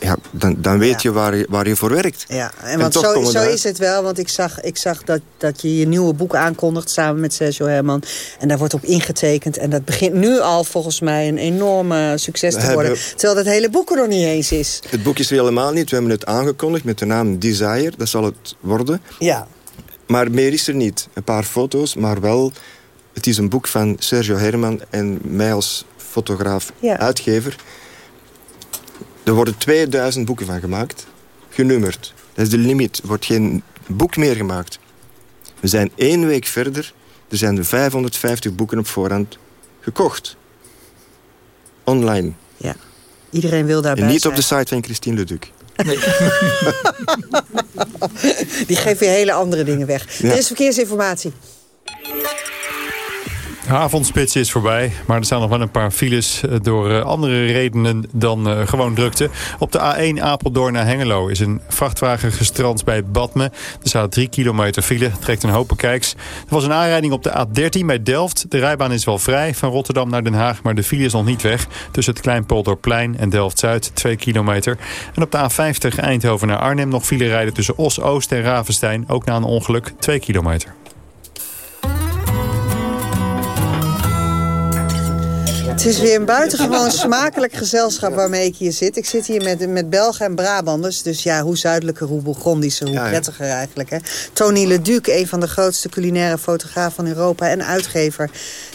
ja, dan, dan weet je waar, je waar je voor werkt. Ja, en, want zo, zo is het wel. Want ik zag, ik zag dat, dat je je nieuwe boek aankondigt samen met Sergio Herman. En daar wordt op ingetekend. En dat begint nu al volgens mij een enorme succes te worden. terwijl dat hele boek er nog niet eens is. Het boek is er helemaal niet. We hebben het aangekondigd met de naam Desire. Dat zal het worden. Ja. Maar meer is er niet. Een paar foto's, maar wel... Het is een boek van Sergio Herman en mij als fotograaf, uitgever... Er worden 2000 boeken van gemaakt, genummerd. Dat is de limiet. Er wordt geen boek meer gemaakt. We zijn één week verder. Er zijn 550 boeken op voorhand gekocht. Online. Ja. Iedereen wil daarbij En niet zijn. op de site van Christine Leduc. Nee. Die geeft weer hele andere dingen weg. Er is verkeersinformatie. De avondspits is voorbij, maar er staan nog wel een paar files eh, door eh, andere redenen dan uh, gewoon drukte. Op de A1 Apeldoorn naar Hengelo is een vrachtwagen gestrand bij Badme. Er staat 3 kilometer file, trekt een hoop kijks. Er was een aanrijding op de A13 bij Delft. De rijbaan is wel vrij van Rotterdam naar Den Haag, maar de file is nog niet weg. Tussen het Kleinpolderplein en Delft-Zuid, 2 kilometer. En op de A50 Eindhoven naar Arnhem nog file rijden tussen Os-Oost en Ravenstein. Ook na een ongeluk, 2 kilometer. Het is weer een buitengewoon smakelijk gezelschap waarmee ik hier zit. Ik zit hier met, met Belgen en Brabanders. Dus ja, hoe zuidelijker, hoe Burgondischer, hoe prettiger eigenlijk. Hè. Tony Leduc, een van de grootste culinaire fotografen van Europa en uitgever...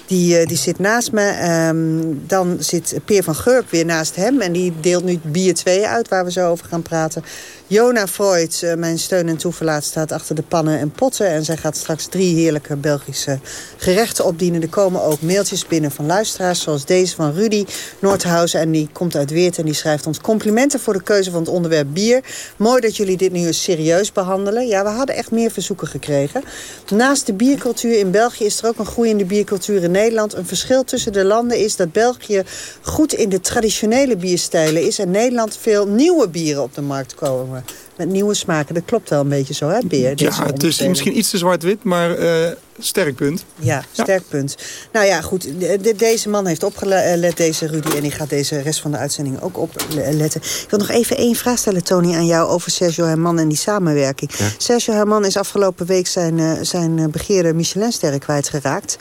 Die, uh, die zit naast me. Um, dan zit Peer van Geurp weer naast hem. En die deelt nu bier 2 uit, waar we zo over gaan praten. Jona Freud, uh, mijn steun en toeverlaat, staat achter de pannen en potten. En zij gaat straks drie heerlijke Belgische gerechten opdienen. Er komen ook mailtjes binnen van luisteraars, zoals deze van Rudy Noordhausen. En die komt uit Weert en die schrijft ons complimenten voor de keuze van het onderwerp bier. Mooi dat jullie dit nu eens serieus behandelen. Ja, we hadden echt meer verzoeken gekregen. Naast de biercultuur in België is er ook een groeiende biercultuur in Nederland. Een verschil tussen de landen is dat België goed in de traditionele bierstijlen is... en Nederland veel nieuwe bieren op de markt komen met nieuwe smaken. Dat klopt wel een beetje zo, hè, Beer? Ja, het is misschien iets te zwart-wit, maar uh, sterk punt. Ja, sterk ja. punt. Nou ja, goed. De, deze man heeft opgelet, deze Rudy... en die gaat deze rest van de uitzending ook opletten. Ik wil nog even één vraag stellen, Tony, aan jou... over Sergio Herman en die samenwerking. Ja. Sergio Herman is afgelopen week zijn, zijn begeerde Michelinsterren kwijtgeraakt.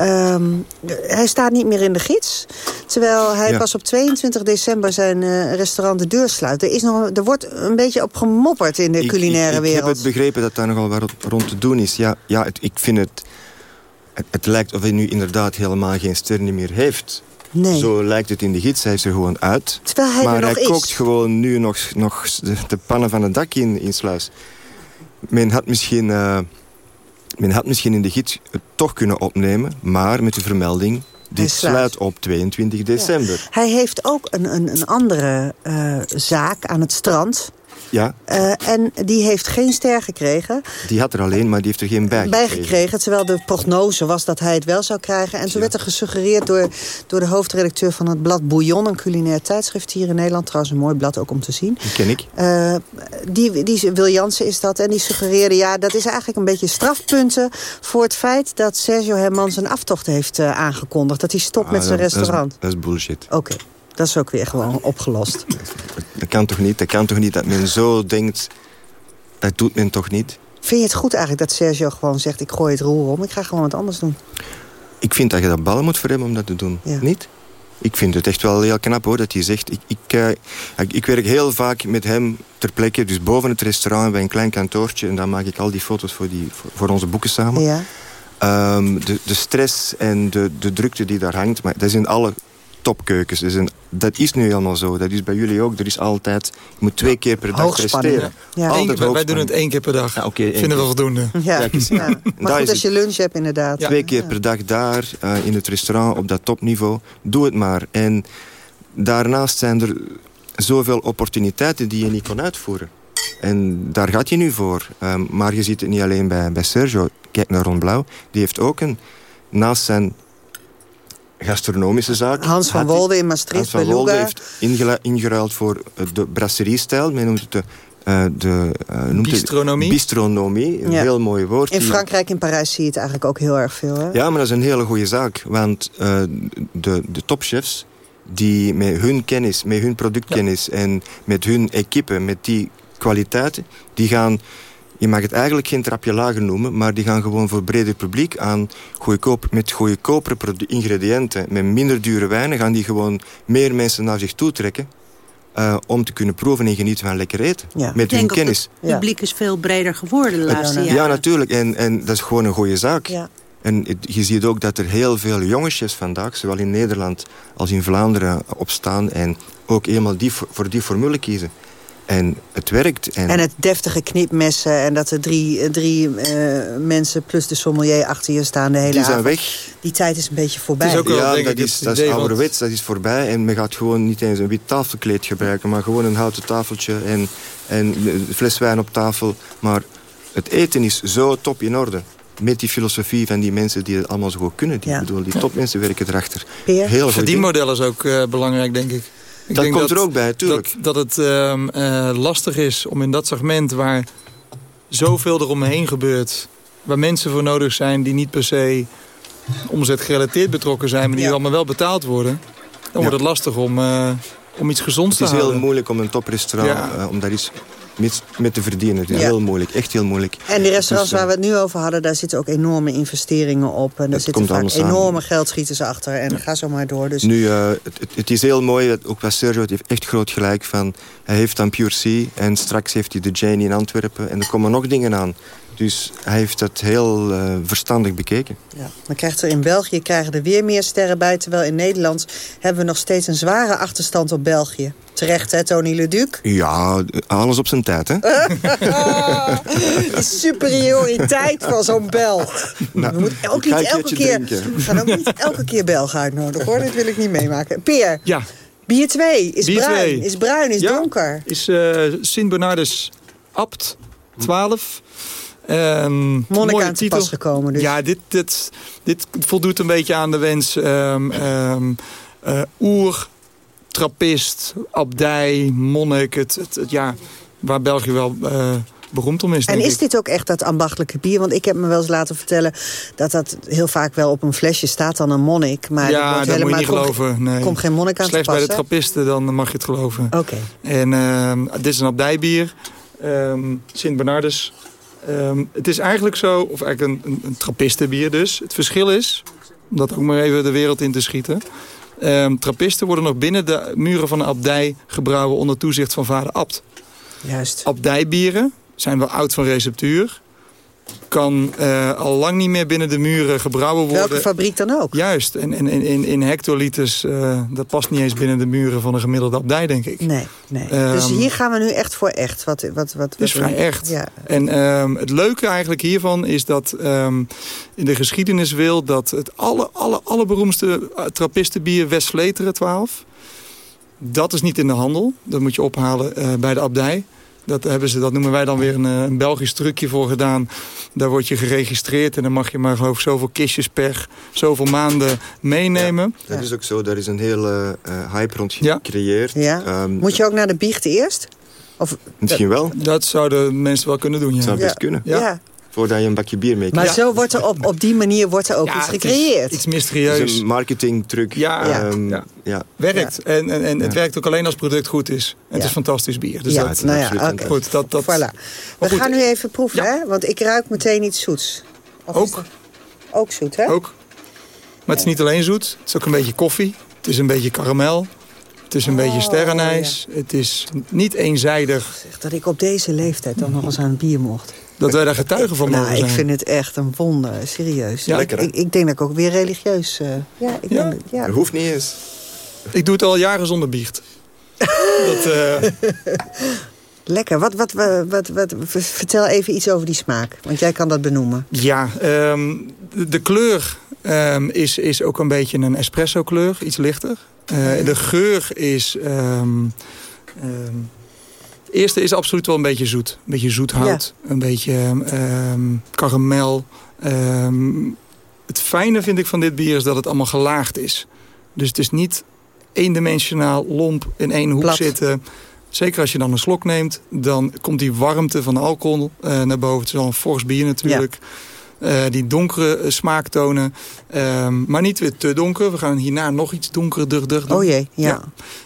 Um, hij staat niet meer in de gids. Terwijl hij ja. pas op 22 december zijn uh, restaurant de deur sluit. Er, is nog, er wordt een beetje op gemopperd in de ik, culinaire ik, ik wereld. Ik heb het begrepen dat daar nogal wat rond te doen is. Ja, ja het, ik vind het, het... Het lijkt of hij nu inderdaad helemaal geen sterren meer heeft. Nee. Zo lijkt het in de gids. Hij is er gewoon uit. Terwijl hij maar er nog hij is. kookt gewoon nu nog, nog de, de pannen van het dak in, in sluis. Men had misschien... Uh, men had misschien in de gids het toch kunnen opnemen, maar met de vermelding dit sluit. sluit op 22 december. Ja. Hij heeft ook een, een, een andere uh, zaak aan het strand. Ja. Uh, en die heeft geen ster gekregen. Die had er alleen, maar die heeft er geen bij, bij gekregen. Terwijl de prognose was dat hij het wel zou krijgen. En toen ja. werd er gesuggereerd door, door de hoofdredacteur van het blad Bouillon... een culinair tijdschrift hier in Nederland. Trouwens een mooi blad ook om te zien. Die ken ik. Uh, die, die, Wil Jansen is dat. En die suggereerde, ja, dat is eigenlijk een beetje strafpunten... voor het feit dat Sergio Herman zijn aftocht heeft uh, aangekondigd. Dat hij stopt ah, met zijn dat, restaurant. Dat is, dat is bullshit. Oké. Okay. Dat is ook weer gewoon opgelost. Dat kan toch niet? Dat kan toch niet dat men zo denkt... Dat doet men toch niet? Vind je het goed eigenlijk dat Sergio gewoon zegt... ik gooi het roer om, ik ga gewoon wat anders doen? Ik vind dat je daar ballen moet voor hebben om dat te doen. Ja. Niet? Ik vind het echt wel heel knap hoor, dat hij zegt... Ik, ik, uh, ik, ik, werk heel vaak met hem ter plekke. Dus boven het restaurant bij een klein kantoortje. En dan maak ik al die foto's voor, die, voor, onze boeken samen. Ja. Um, de, de stress en de, de drukte die daar hangt... Maar dat is in alle topkeukens. Dus een, dat is nu helemaal zo. Dat is bij jullie ook. Er is altijd... Je moet twee keer per dag presteren. Ja. Eén, wij, wij doen het één keer per dag. Ja, okay, Vinden we voldoende. Ja. Ja, ja. Maar goed als je lunch hebt inderdaad. Twee keer per dag daar, uh, in het restaurant, op dat topniveau. Doe het maar. En daarnaast zijn er zoveel opportuniteiten die je niet kon uitvoeren. En daar gaat hij nu voor. Ehm, maar je ziet het niet alleen bij, bij Sergio. Kijk naar Ron Blauw. Die heeft ook een, naast zijn gastronomische zaak... Hans van Wolde in Maastricht Hans van Wolde heeft ingeruild voor de brasserie-stijl. Men noemt het de uh, de uh, bistronomie. bistronomie, een heel mooi woord. In Frankrijk en Parijs zie je het eigenlijk ook heel erg veel. Hè? Ja, maar dat is een hele goede zaak. Want uh, de, de topchefs die met hun kennis, met hun productkennis... en met hun equipe, met die kwaliteiten... die gaan, je mag het eigenlijk geen trapje lager noemen... maar die gaan gewoon voor breder publiek aan goedkoop, met goedkopere ingrediënten... met minder dure wijnen gaan die gewoon meer mensen naar zich toe trekken... Uh, om te kunnen proeven en genieten van lekker eten. Ja. Met hun kennis. Het publiek is veel breder geworden de laatste jaren. Ja, natuurlijk. En, en dat is gewoon een goede zaak. Ja. En je ziet ook dat er heel veel jonge chefs vandaag, zowel in Nederland als in Vlaanderen, opstaan en ook eenmaal die, voor die formule kiezen. En het werkt. En, en het deftige knipmessen en dat er drie, drie uh, mensen plus de sommelier achter je staan de hele Die zijn avond. weg. Die tijd is een beetje voorbij. Is ja, dat, is, dat is ouderwets, dat is voorbij. En men gaat gewoon niet eens een wit tafelkleed gebruiken, maar gewoon een houten tafeltje en, en een fles wijn op tafel. Maar het eten is zo top in orde met die filosofie van die mensen die het allemaal zo goed kunnen. Die, ja. bedoel, die topmensen werken erachter. Peer? Heel Verdienmodel is ook uh, belangrijk, denk ik. Ik dat komt er ook bij, tuurlijk. Dat, dat het uh, uh, lastig is om in dat segment waar zoveel eromheen gebeurt... waar mensen voor nodig zijn die niet per se omzet gerelateerd betrokken zijn... maar die ja. allemaal wel betaald worden... dan ja. wordt het lastig om, om iets gezonds te houden. Het is heel moeilijk om een toprestaurant... om daar iets met, met te verdienen. Het is ja. heel moeilijk, echt heel moeilijk. En die restaurants dus, waar we het nu over hadden, daar zitten ook enorme investeringen op. En daar zitten vaak enorme geldschieters achter. En ja. ga zo maar door. Dus. Nu, uh, het, het, is heel mooi, ook bij Sergio, het heeft echt groot gelijk van... Hij heeft dan Pure Sea en straks heeft hij de Jane in Antwerpen. En er komen nog dingen aan. Dus hij heeft dat heel uh, verstandig bekeken. Ja. Dan krijgt er in België krijgen er weer meer sterren bij... terwijl in Nederland hebben we nog steeds een zware achterstand op België. Terecht, hè, Tony Leduc? Ja, alles op zijn tijd, hè? De superioriteit van zo'n Belg. Nou, we moeten ook niet elke keer... We gaan ook niet elke keer Belgen uitnodigen, hoor. Dit wil ik niet meemaken. Peer, ja. bier 2 is bier bruin, twee. is bruin, is ja, donker. is uh, Sint-Bernardus Abt, 12... Um, Monnik aan te pas gekomen dus. Ja, dit, dit, dit voldoet een beetje aan de wens... Um, um, uh, oer, trappist, abdij, monnik. Het, het, het, ja, waar België wel uh, beroemd om is. En is ik. dit ook echt dat ambachtelijke bier? Want ik heb me wel eens laten vertellen dat dat heel vaak wel op een flesje staat dan een monnik. Maar ja, dat helemaal, moet je niet geloven. Nee. komt geen monnik aan Slechts te passen. bij de trappisten dan mag je het geloven. Oké. Okay. En uh, dit is een abdijbier. Um, Sint Bernardus. Um, het is eigenlijk zo, of eigenlijk een, een, een trappistenbier dus. Het verschil is, om dat ook maar even de wereld in te schieten... Um, trappisten worden nog binnen de muren van een abdij gebrouwen onder toezicht van vader Abt. Juist. Abdijbieren zijn wel oud van receptuur. Kan uh, al lang niet meer binnen de muren gebrouwen worden. Welke fabriek dan ook? Juist. En in, in, in hectoliters, uh, dat past niet eens binnen de muren van een gemiddelde abdij, denk ik. Nee, nee. Um, dus hier gaan we nu echt voor echt. Wat, wat, wat, is vrij echt. Ja. En um, het leuke eigenlijk hiervan is dat um, in de geschiedenis wil... dat het alle, alle, allerberoemdste trappistenbier West Vleteren 12... dat is niet in de handel. Dat moet je ophalen uh, bij de abdij. Dat, hebben ze, dat noemen wij dan weer een, een, Belgisch trucje voor gedaan. Daar word je geregistreerd en dan mag je maar geloof ik zoveel kistjes per zoveel maanden meenemen. Ja, dat is ook zo, daar is een hele uh, hype rond gecreëerd. Ja. Ja. Um, Moet je ook naar de biecht eerst? Of, Misschien wel. Dat zouden mensen wel kunnen doen, ja. Dat zou best kunnen. ja voordat je een bakje bier mee Maar ja. zo wordt er op, op die manier wordt er ook ja, iets gecreëerd. iets mysterieus. Het is een marketingtruc. Ja, um, ja. ja. werkt. En, en, en het werkt ook alleen als het product goed is. En het is fantastisch bier. Dus ja, dat, nou ja, okay. goed, dat, dat, voilà. We goed. gaan nu even proeven, hè? Want ik ruik meteen iets zoets. Of ook. Ook zoet, hè? Ook. Maar het is niet alleen zoet. Het is ook een beetje koffie. Het is een beetje karamel. Het is een oh, beetje sterrenijs. Het is niet eenzijdig. Zeg, dat ik op deze leeftijd dan nog eens aan bier mocht dat wij daar getuigen van mogen nou, zijn. Ik vind het echt een wonder, serieus. Ja, lekker, ik, ik, denk dat ik ook weer religieus... Uh, ja, ik ja? Denk dat, ja. Dat hoeft niet eens. Ik doe het al jaren zonder biecht. dat, uh... Lekker. Wat, wat, wat, wat, vertel even iets over die smaak. Want jij kan dat benoemen. Ja, um, de, de, kleur um, is, is ook een beetje een espresso kleur. Iets lichter. Uh, de geur is... Um, Het eerste is absoluut wel een beetje zoet. Een beetje zoethout, een beetje um, karamel. Um, het fijne vind ik van dit bier is dat het allemaal gelaagd is. Dus het is niet eendimensionaal lomp in één hoek zitten. Zeker als je dan een slok neemt, dan komt die warmte van de alcohol uh, naar boven. Het is al een fors bier natuurlijk. Uh, die donkere smaaktonen. Um, maar niet weer te donker. We gaan hierna nog iets donkerder doen. Oh jee, ja.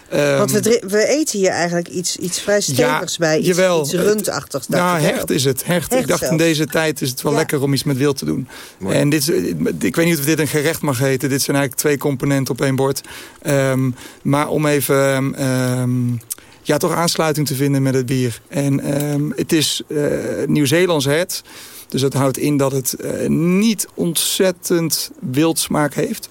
ja. Um, Want we, we, eten hier eigenlijk iets, iets vrij stevigs ja, bij. Iets, jawel, iets rundachtigs. Nou, hecht is het. Hecht. hecht ik dacht zelfs. in deze tijd is het wel ja. lekker om iets met wild te doen. Mooi. En dit, ik weet niet of dit een gerecht mag heten. Dit zijn eigenlijk twee componenten op één bord. Um, maar om even ja, toch aansluiting te vinden met het bier. En um, het is uh, Nieuw-Zeelands het. Dus dat houdt in dat het uh, niet ontzettend wildsmaak heeft.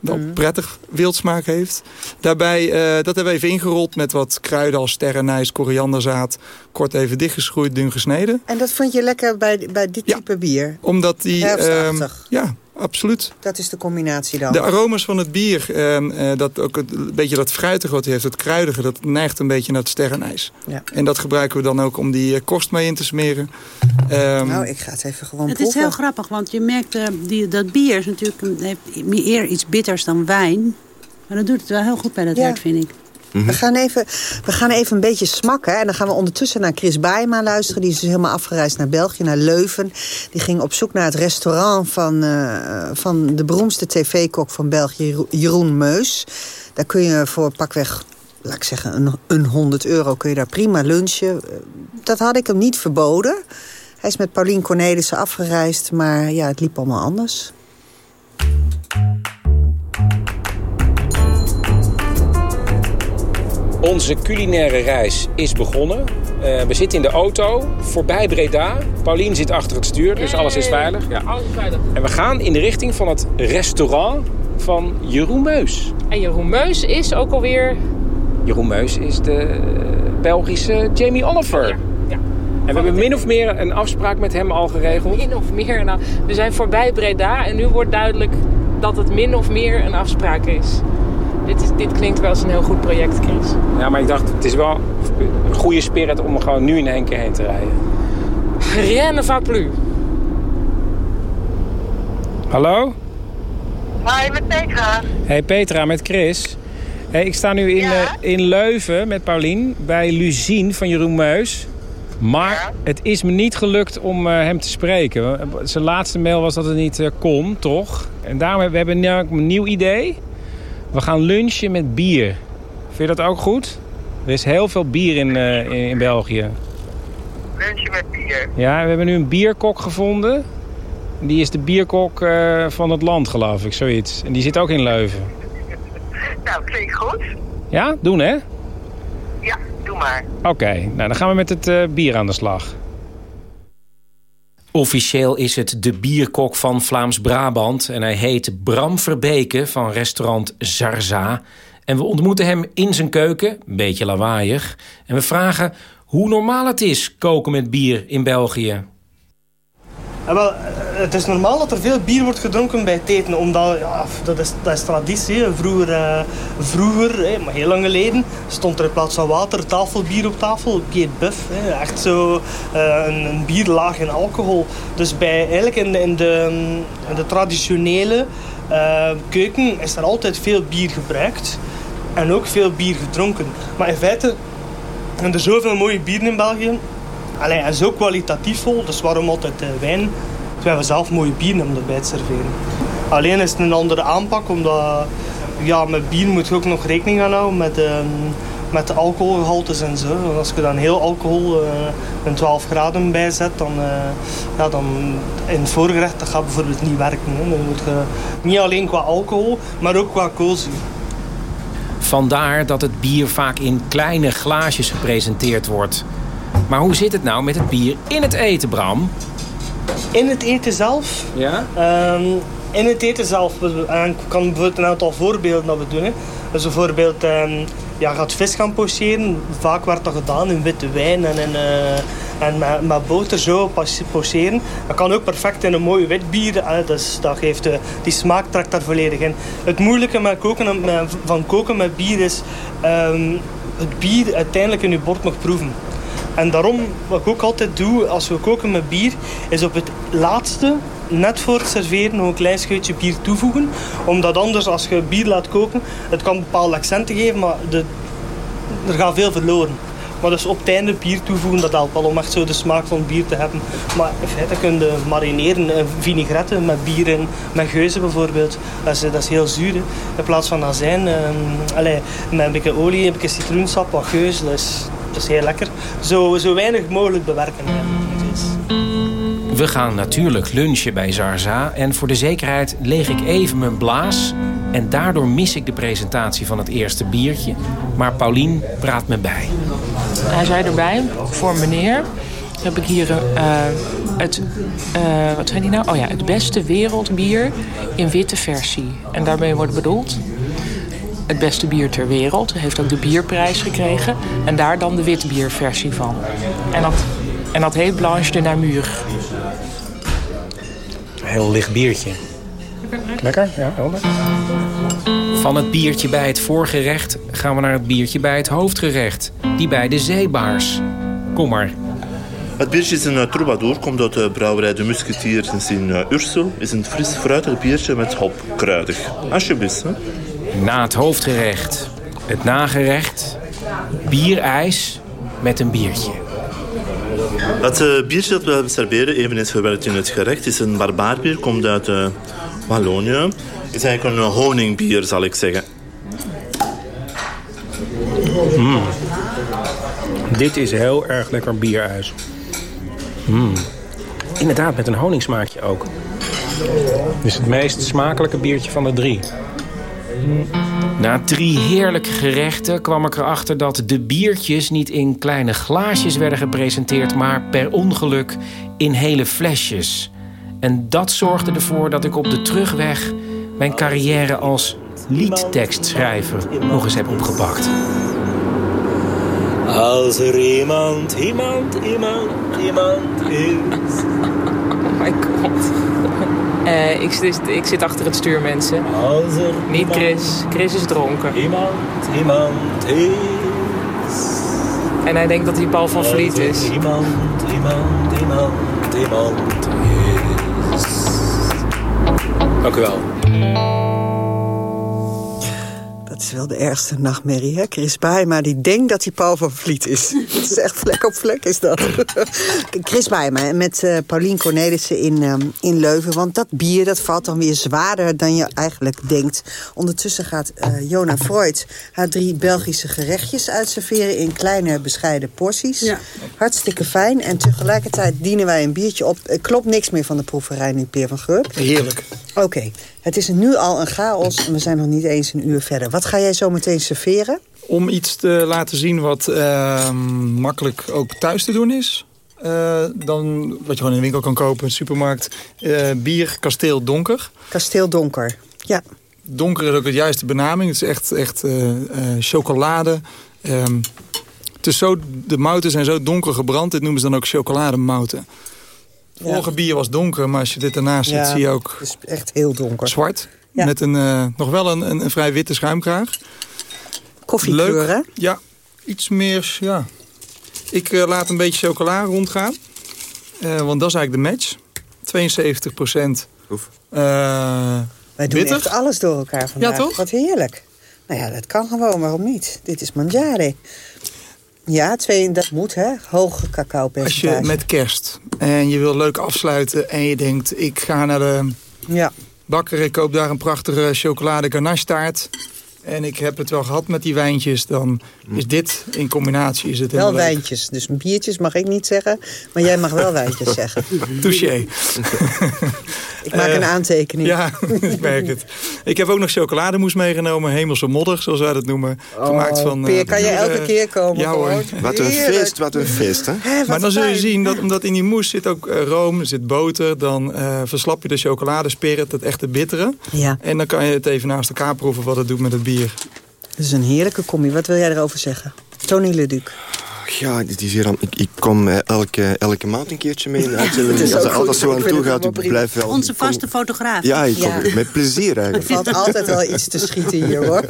Wel mm. prettig wildsmaak heeft. Daarbij, uh, dat hebben we even ingerold met wat kruiden als sterrenijs, korianderzaad. Kort even dichtgeschroeid, dun gesneden. En dat vond je lekker bij, bij dit type ja, bier? Omdat die... Um, ja, absoluut. Dat is de combinatie dan? De aromas van het bier, eh, dat ook het, een beetje dat fruitige wat hij heeft, het kruidige, dat neigt een beetje naar het sterrenijs. Ja. En dat gebruiken we dan ook om die uh, korst mee in te smeren. Um, nou, ik ga het even gewoon Het proeven. is heel grappig, want je merkt, uh, die, dat bier is natuurlijk, heeft meer iets bitters dan wijn. Maar dat doet het wel heel goed bij dat ja. vind ik. Mhm. We, gaan even, we gaan even een beetje smakken. En dan gaan we ondertussen naar Chris Baema luisteren. Die is dus helemaal afgereisd naar België, naar Leuven. Die ging op zoek naar het restaurant van, uh, van de beroemdste tv-kok van België, Jeroen Meus. Daar kun je voor pakweg laat ik zeggen, een, een 100 euro kun je daar prima lunchen. Dat had ik hem niet verboden. Hij is met Paulien Cornelissen afgereisd, maar ja, het liep allemaal anders. Onze culinaire reis is begonnen. Uh, we zitten in de auto voorbij Breda. Paulien zit achter het stuur, dus alles is veilig. Ja. Alles veilig. En we gaan in de richting van het restaurant van Jeroen Meus. En Jeroen Meus is ook alweer... Jeroen Meus is de Belgische Jamie Oliver. Ja. ja. En we hebben min of meer een afspraak met hem al geregeld. Min of meer. Nou, we zijn voorbij Breda en nu wordt duidelijk dat het min of meer een afspraak is. Dit, is, dit klinkt wel als een heel goed project, Chris. Ja, maar ik dacht, het is wel een goede spirit om gewoon nu in één keer heen te rijden. Rien ne va plus. Hallo? Hi, met Petra. Hey Petra, met Chris. Hey, ik sta nu in, ja? uh, in Leuven met Paulien bij Luzien van Jeroen Meus. Maar ja? het is me niet gelukt om uh, hem te spreken. Zijn laatste mail was dat het niet uh, kon, toch? En daarom hebben we nu een nieuw idee. We gaan lunchen met bier. Vind je dat ook goed? Er is heel veel bier in, uh, in, in, België. Lunchen met bier? Ja, we hebben nu een bierkok gevonden. Die is de bierkok uh, van het land, geloof ik, zoiets. En die zit ook in Leuven. nou, klinkt goed. Ja, doen hè? Ja, doe maar. Oké, okay, nou dan gaan we met het uh, bier aan de slag. Officieel is het de bierkok van Vlaams-Brabant... en hij heet Bram Verbeke van restaurant Zarza. En we ontmoeten hem in zijn keuken, een beetje lawaaiig... en we vragen hoe normaal het is koken met bier in België. Wel, het is normaal dat er veel bier wordt gedronken bij het eten, omdat ja, dat, is, dat is traditie. Vroeger, uh, vroeger maar heel lang geleden, stond er in plaats van water tafelbier op tafel, buff. Echt zo uh, een, een, bier laag in alcohol. Dus bij, eigenlijk in, in, de, in de traditionele uh, keuken is er altijd veel bier gebruikt en ook veel bier gedronken. Maar in feite zijn er zoveel mooie bieren in België. Allee, en zo kwalitatief vol, dus waarom altijd wijn? we hebben zelf mooie bieren om erbij te serveren. Alleen is het een andere aanpak, omdat ja, met bier moet je ook nog rekening gaan houden met, uh, met de alcoholgehaltes en zo. Want als je dan heel alcohol uh, een 12 graden bijzet, dan, uh, ja, dan in het voorgerecht dat gaat bijvoorbeeld niet werken. Dan moet je niet alleen qua alcohol, maar ook qua koolzuur. Vandaar dat het bier vaak in kleine glaasjes gepresenteerd wordt. Maar hoe zit het nou met het bier in het eten, Bram? In het eten zelf? Ja? Um, in het eten zelf. En ik kan bijvoorbeeld een aantal voorbeelden dat we doen. Hè. Dus bijvoorbeeld, um, ja, gaat vis gaan poseren. Vaak wordt dat gedaan in witte wijn en, in, uh, en met, met, boter zo poseren. Dat kan ook perfect in een mooi wit bier. Hè. Dus dat geeft, uh, die smaak trekt daar volledig in. Het moeilijke met koken, met, van koken met bier is um, het bier uiteindelijk in je bord nog proeven. En daarom, wat ik ook altijd doe als we koken met bier, is op het laatste, net voor het serveren, nog een klein scheutje bier toevoegen. Omdat anders, als je bier laat koken, het kan bepaalde accenten geven, maar de, er gaat veel verloren. Maar dus op het einde bier toevoegen, dat helpt wel om echt zo de smaak van bier te hebben. Maar in feite kun je marineren, een vinaigrette met bier en met geuzen bijvoorbeeld. Dat is, dat is heel zuur. In plaats van azijn, eh, allez, met een beetje olie, een beetje citroensap, wat geuzen. Dat is, dat is heel lekker. Zo, zo weinig mogelijk bewerken. We gaan natuurlijk lunchen bij Zarza en voor de zekerheid leeg ik even mijn blaas en daardoor mis ik de presentatie van het eerste biertje. Maar Paulien praat me bij. Hij zei erbij, voor meneer heb ik hier uh, het, uh, wat zei hij nou? Oh ja, het beste wereldbier in witte versie. En daarmee wordt bedoeld het beste bier ter wereld. Hij heeft ook de bierprijs gekregen. En daar dan de witbierversie van. En dat, en dat heet Blanche de Namur. Heel licht biertje. Lekker, ja, helder. Van het biertje bij het voorgerecht gaan we naar het biertje bij het hoofdgerecht. Die bij de zeebaars. Kom maar. Het biertje is een uh, troubadour, komt uit de brouwerij De Musketeers in uh, Ursel. is een fris fruitig biertje met hop, kruidig. Alsjeblieft. Hè? Na het hoofdgerecht, het nagerecht, bierijs met een biertje. Het uh, biertje dat we serveren, eveneens verwerkt in het gerecht, is een barbaarbier. Komt uit uh, Wallonië. Het is eigenlijk een honingbier, zal ik zeggen. Mm. Dit is heel erg lekker bierijs. Mm. Inderdaad, met een honingsmaakje ook. Dit is het meest smakelijke biertje van de drie. Na drie heerlijke gerechten kwam ik erachter dat de biertjes niet in kleine glaasjes werden gepresenteerd, maar per ongeluk in hele flesjes. En dat zorgde ervoor dat ik op de terugweg mijn carrière als liedtekstschrijver nog eens heb opgepakt. Als er iemand, iemand, iemand, iemand is. Oh my god. Uh, ik, zit, ik zit achter het stuur, mensen. Als er Niet Chris. Chris is dronken. Iemand, iemand is. En hij denkt dat hij Paul van Vliet is. Iemand, iemand, iemand, iemand is. Dank u wel. Is wel de ergste nachtmerrie, hè? Chris Baaima, die denkt dat hij Paul van Vliet is. Het is echt vlek op vlek, is dat. Chris Baaima met uh, Paulien Cornelissen in, um, in Leuven. Want dat bier, dat valt dan weer zwaarder dan je eigenlijk denkt. Ondertussen gaat uh, Jona Freud haar drie Belgische gerechtjes uitserveren... in kleine, bescheiden porties. Ja. Hartstikke fijn. En tegelijkertijd dienen wij een biertje op. Er klopt niks meer van de proeverij nu, Peer van Geurp. Heerlijk. Oké. Okay. Het is nu al een chaos en we zijn nog niet eens een uur verder. Wat ga jij zo meteen serveren? Om iets te laten zien wat uh, makkelijk ook thuis te doen is. Uh, dan wat je gewoon in de winkel kan kopen, supermarkt. Uh, bier Kasteel Donker. Kasteel Donker, ja. Donker is ook de juiste benaming. Het is echt, echt uh, chocolade. Um, het is zo, de mouten zijn zo donker gebrand. Dit noemen ze dan ook chocolademouten. Het vorige ja. bier was donker, maar als je dit ernaast ziet, zie je ook... Het is echt heel donker. Zwart. Ja. Met een, uh, nog wel een, een, een, vrij witte schuimkraag. Koffiekleur, hè? Ja, iets meer, ja. Ik uh, laat een beetje chocola rondgaan. Uh, want dat is eigenlijk de match. 72 procent. Wij doen echt alles door elkaar vandaag. Ja, toch? Wat heerlijk. Nou ja, dat kan gewoon, waarom niet? Dit is mangiare. Ja, twee, dat moet, hè? Hoge cacao Als je met kerst en je wil leuk afsluiten... en je denkt, ik ga naar de ja. bakker... ik koop daar een prachtige chocolade ganache taart... en ik heb het wel gehad met die wijntjes... dan is dit in combinatie is het Wel leuk. wijntjes, dus biertjes mag ik niet zeggen... maar jij mag wel wijntjes zeggen. Touché. ik maak uh, een aantekening. Ja, ik merk het. Ik heb ook nog chocolademousse meegenomen. Hemelse modder, zoals wij dat noemen. Oh, gemaakt van... Peer, kan uh, je elke keer komen? Ja hoor. Wat een feest, wat een feest, hè? Maar dan zul je zien, dat omdat in die mousse zit ook uh, room, zit boter... dan uh, verslap je de chocoladespirit, het echte bittere. Ja. En dan kan je het even naast elkaar proeven wat het doet met het bier. Dat is een heerlijke combi. Wat wil jij erover zeggen? Tony Leduc. Ja, dit is hier aan, ik, ik kom uh, elke, elke maand een keertje mee in de uitzending. Als er altijd zo aan toe gaat, ik blijf wel... Onze vaste kom, fotograaf. Ja, ik kom met plezier eigenlijk. Er valt altijd wel iets te schieten hier, hoor.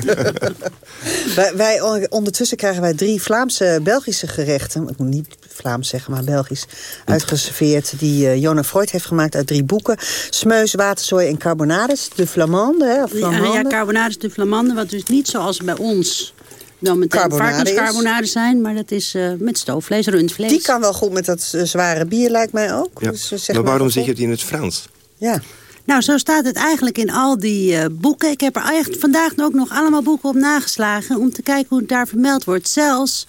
wij, wij, ondertussen krijgen wij drie Vlaamse, Belgische gerechten. Ik moet niet Vlaams zeggen maar Belgisch, uitgeserveerd... die uh, Jona Freud heeft gemaakt uit drie boeken. Smeus, waterzooi en carbonades, de Flamande. Hè, of ja, ja, carbonades de Flamande, wat dus niet zoals bij ons dan meteen varkenscarbonade zijn, maar dat is uh, met stoofvlees, rundvlees. Die kan wel goed met dat uh, zware bier, lijkt mij ook. Ja. Dus, uh, zeg maar waarom zeg je het in het Frans? Ja. Nou, zo staat het eigenlijk in al die uh, boeken. Ik heb er echt vandaag ook nog allemaal boeken op nageslagen... om te kijken hoe het daar vermeld wordt. Zelfs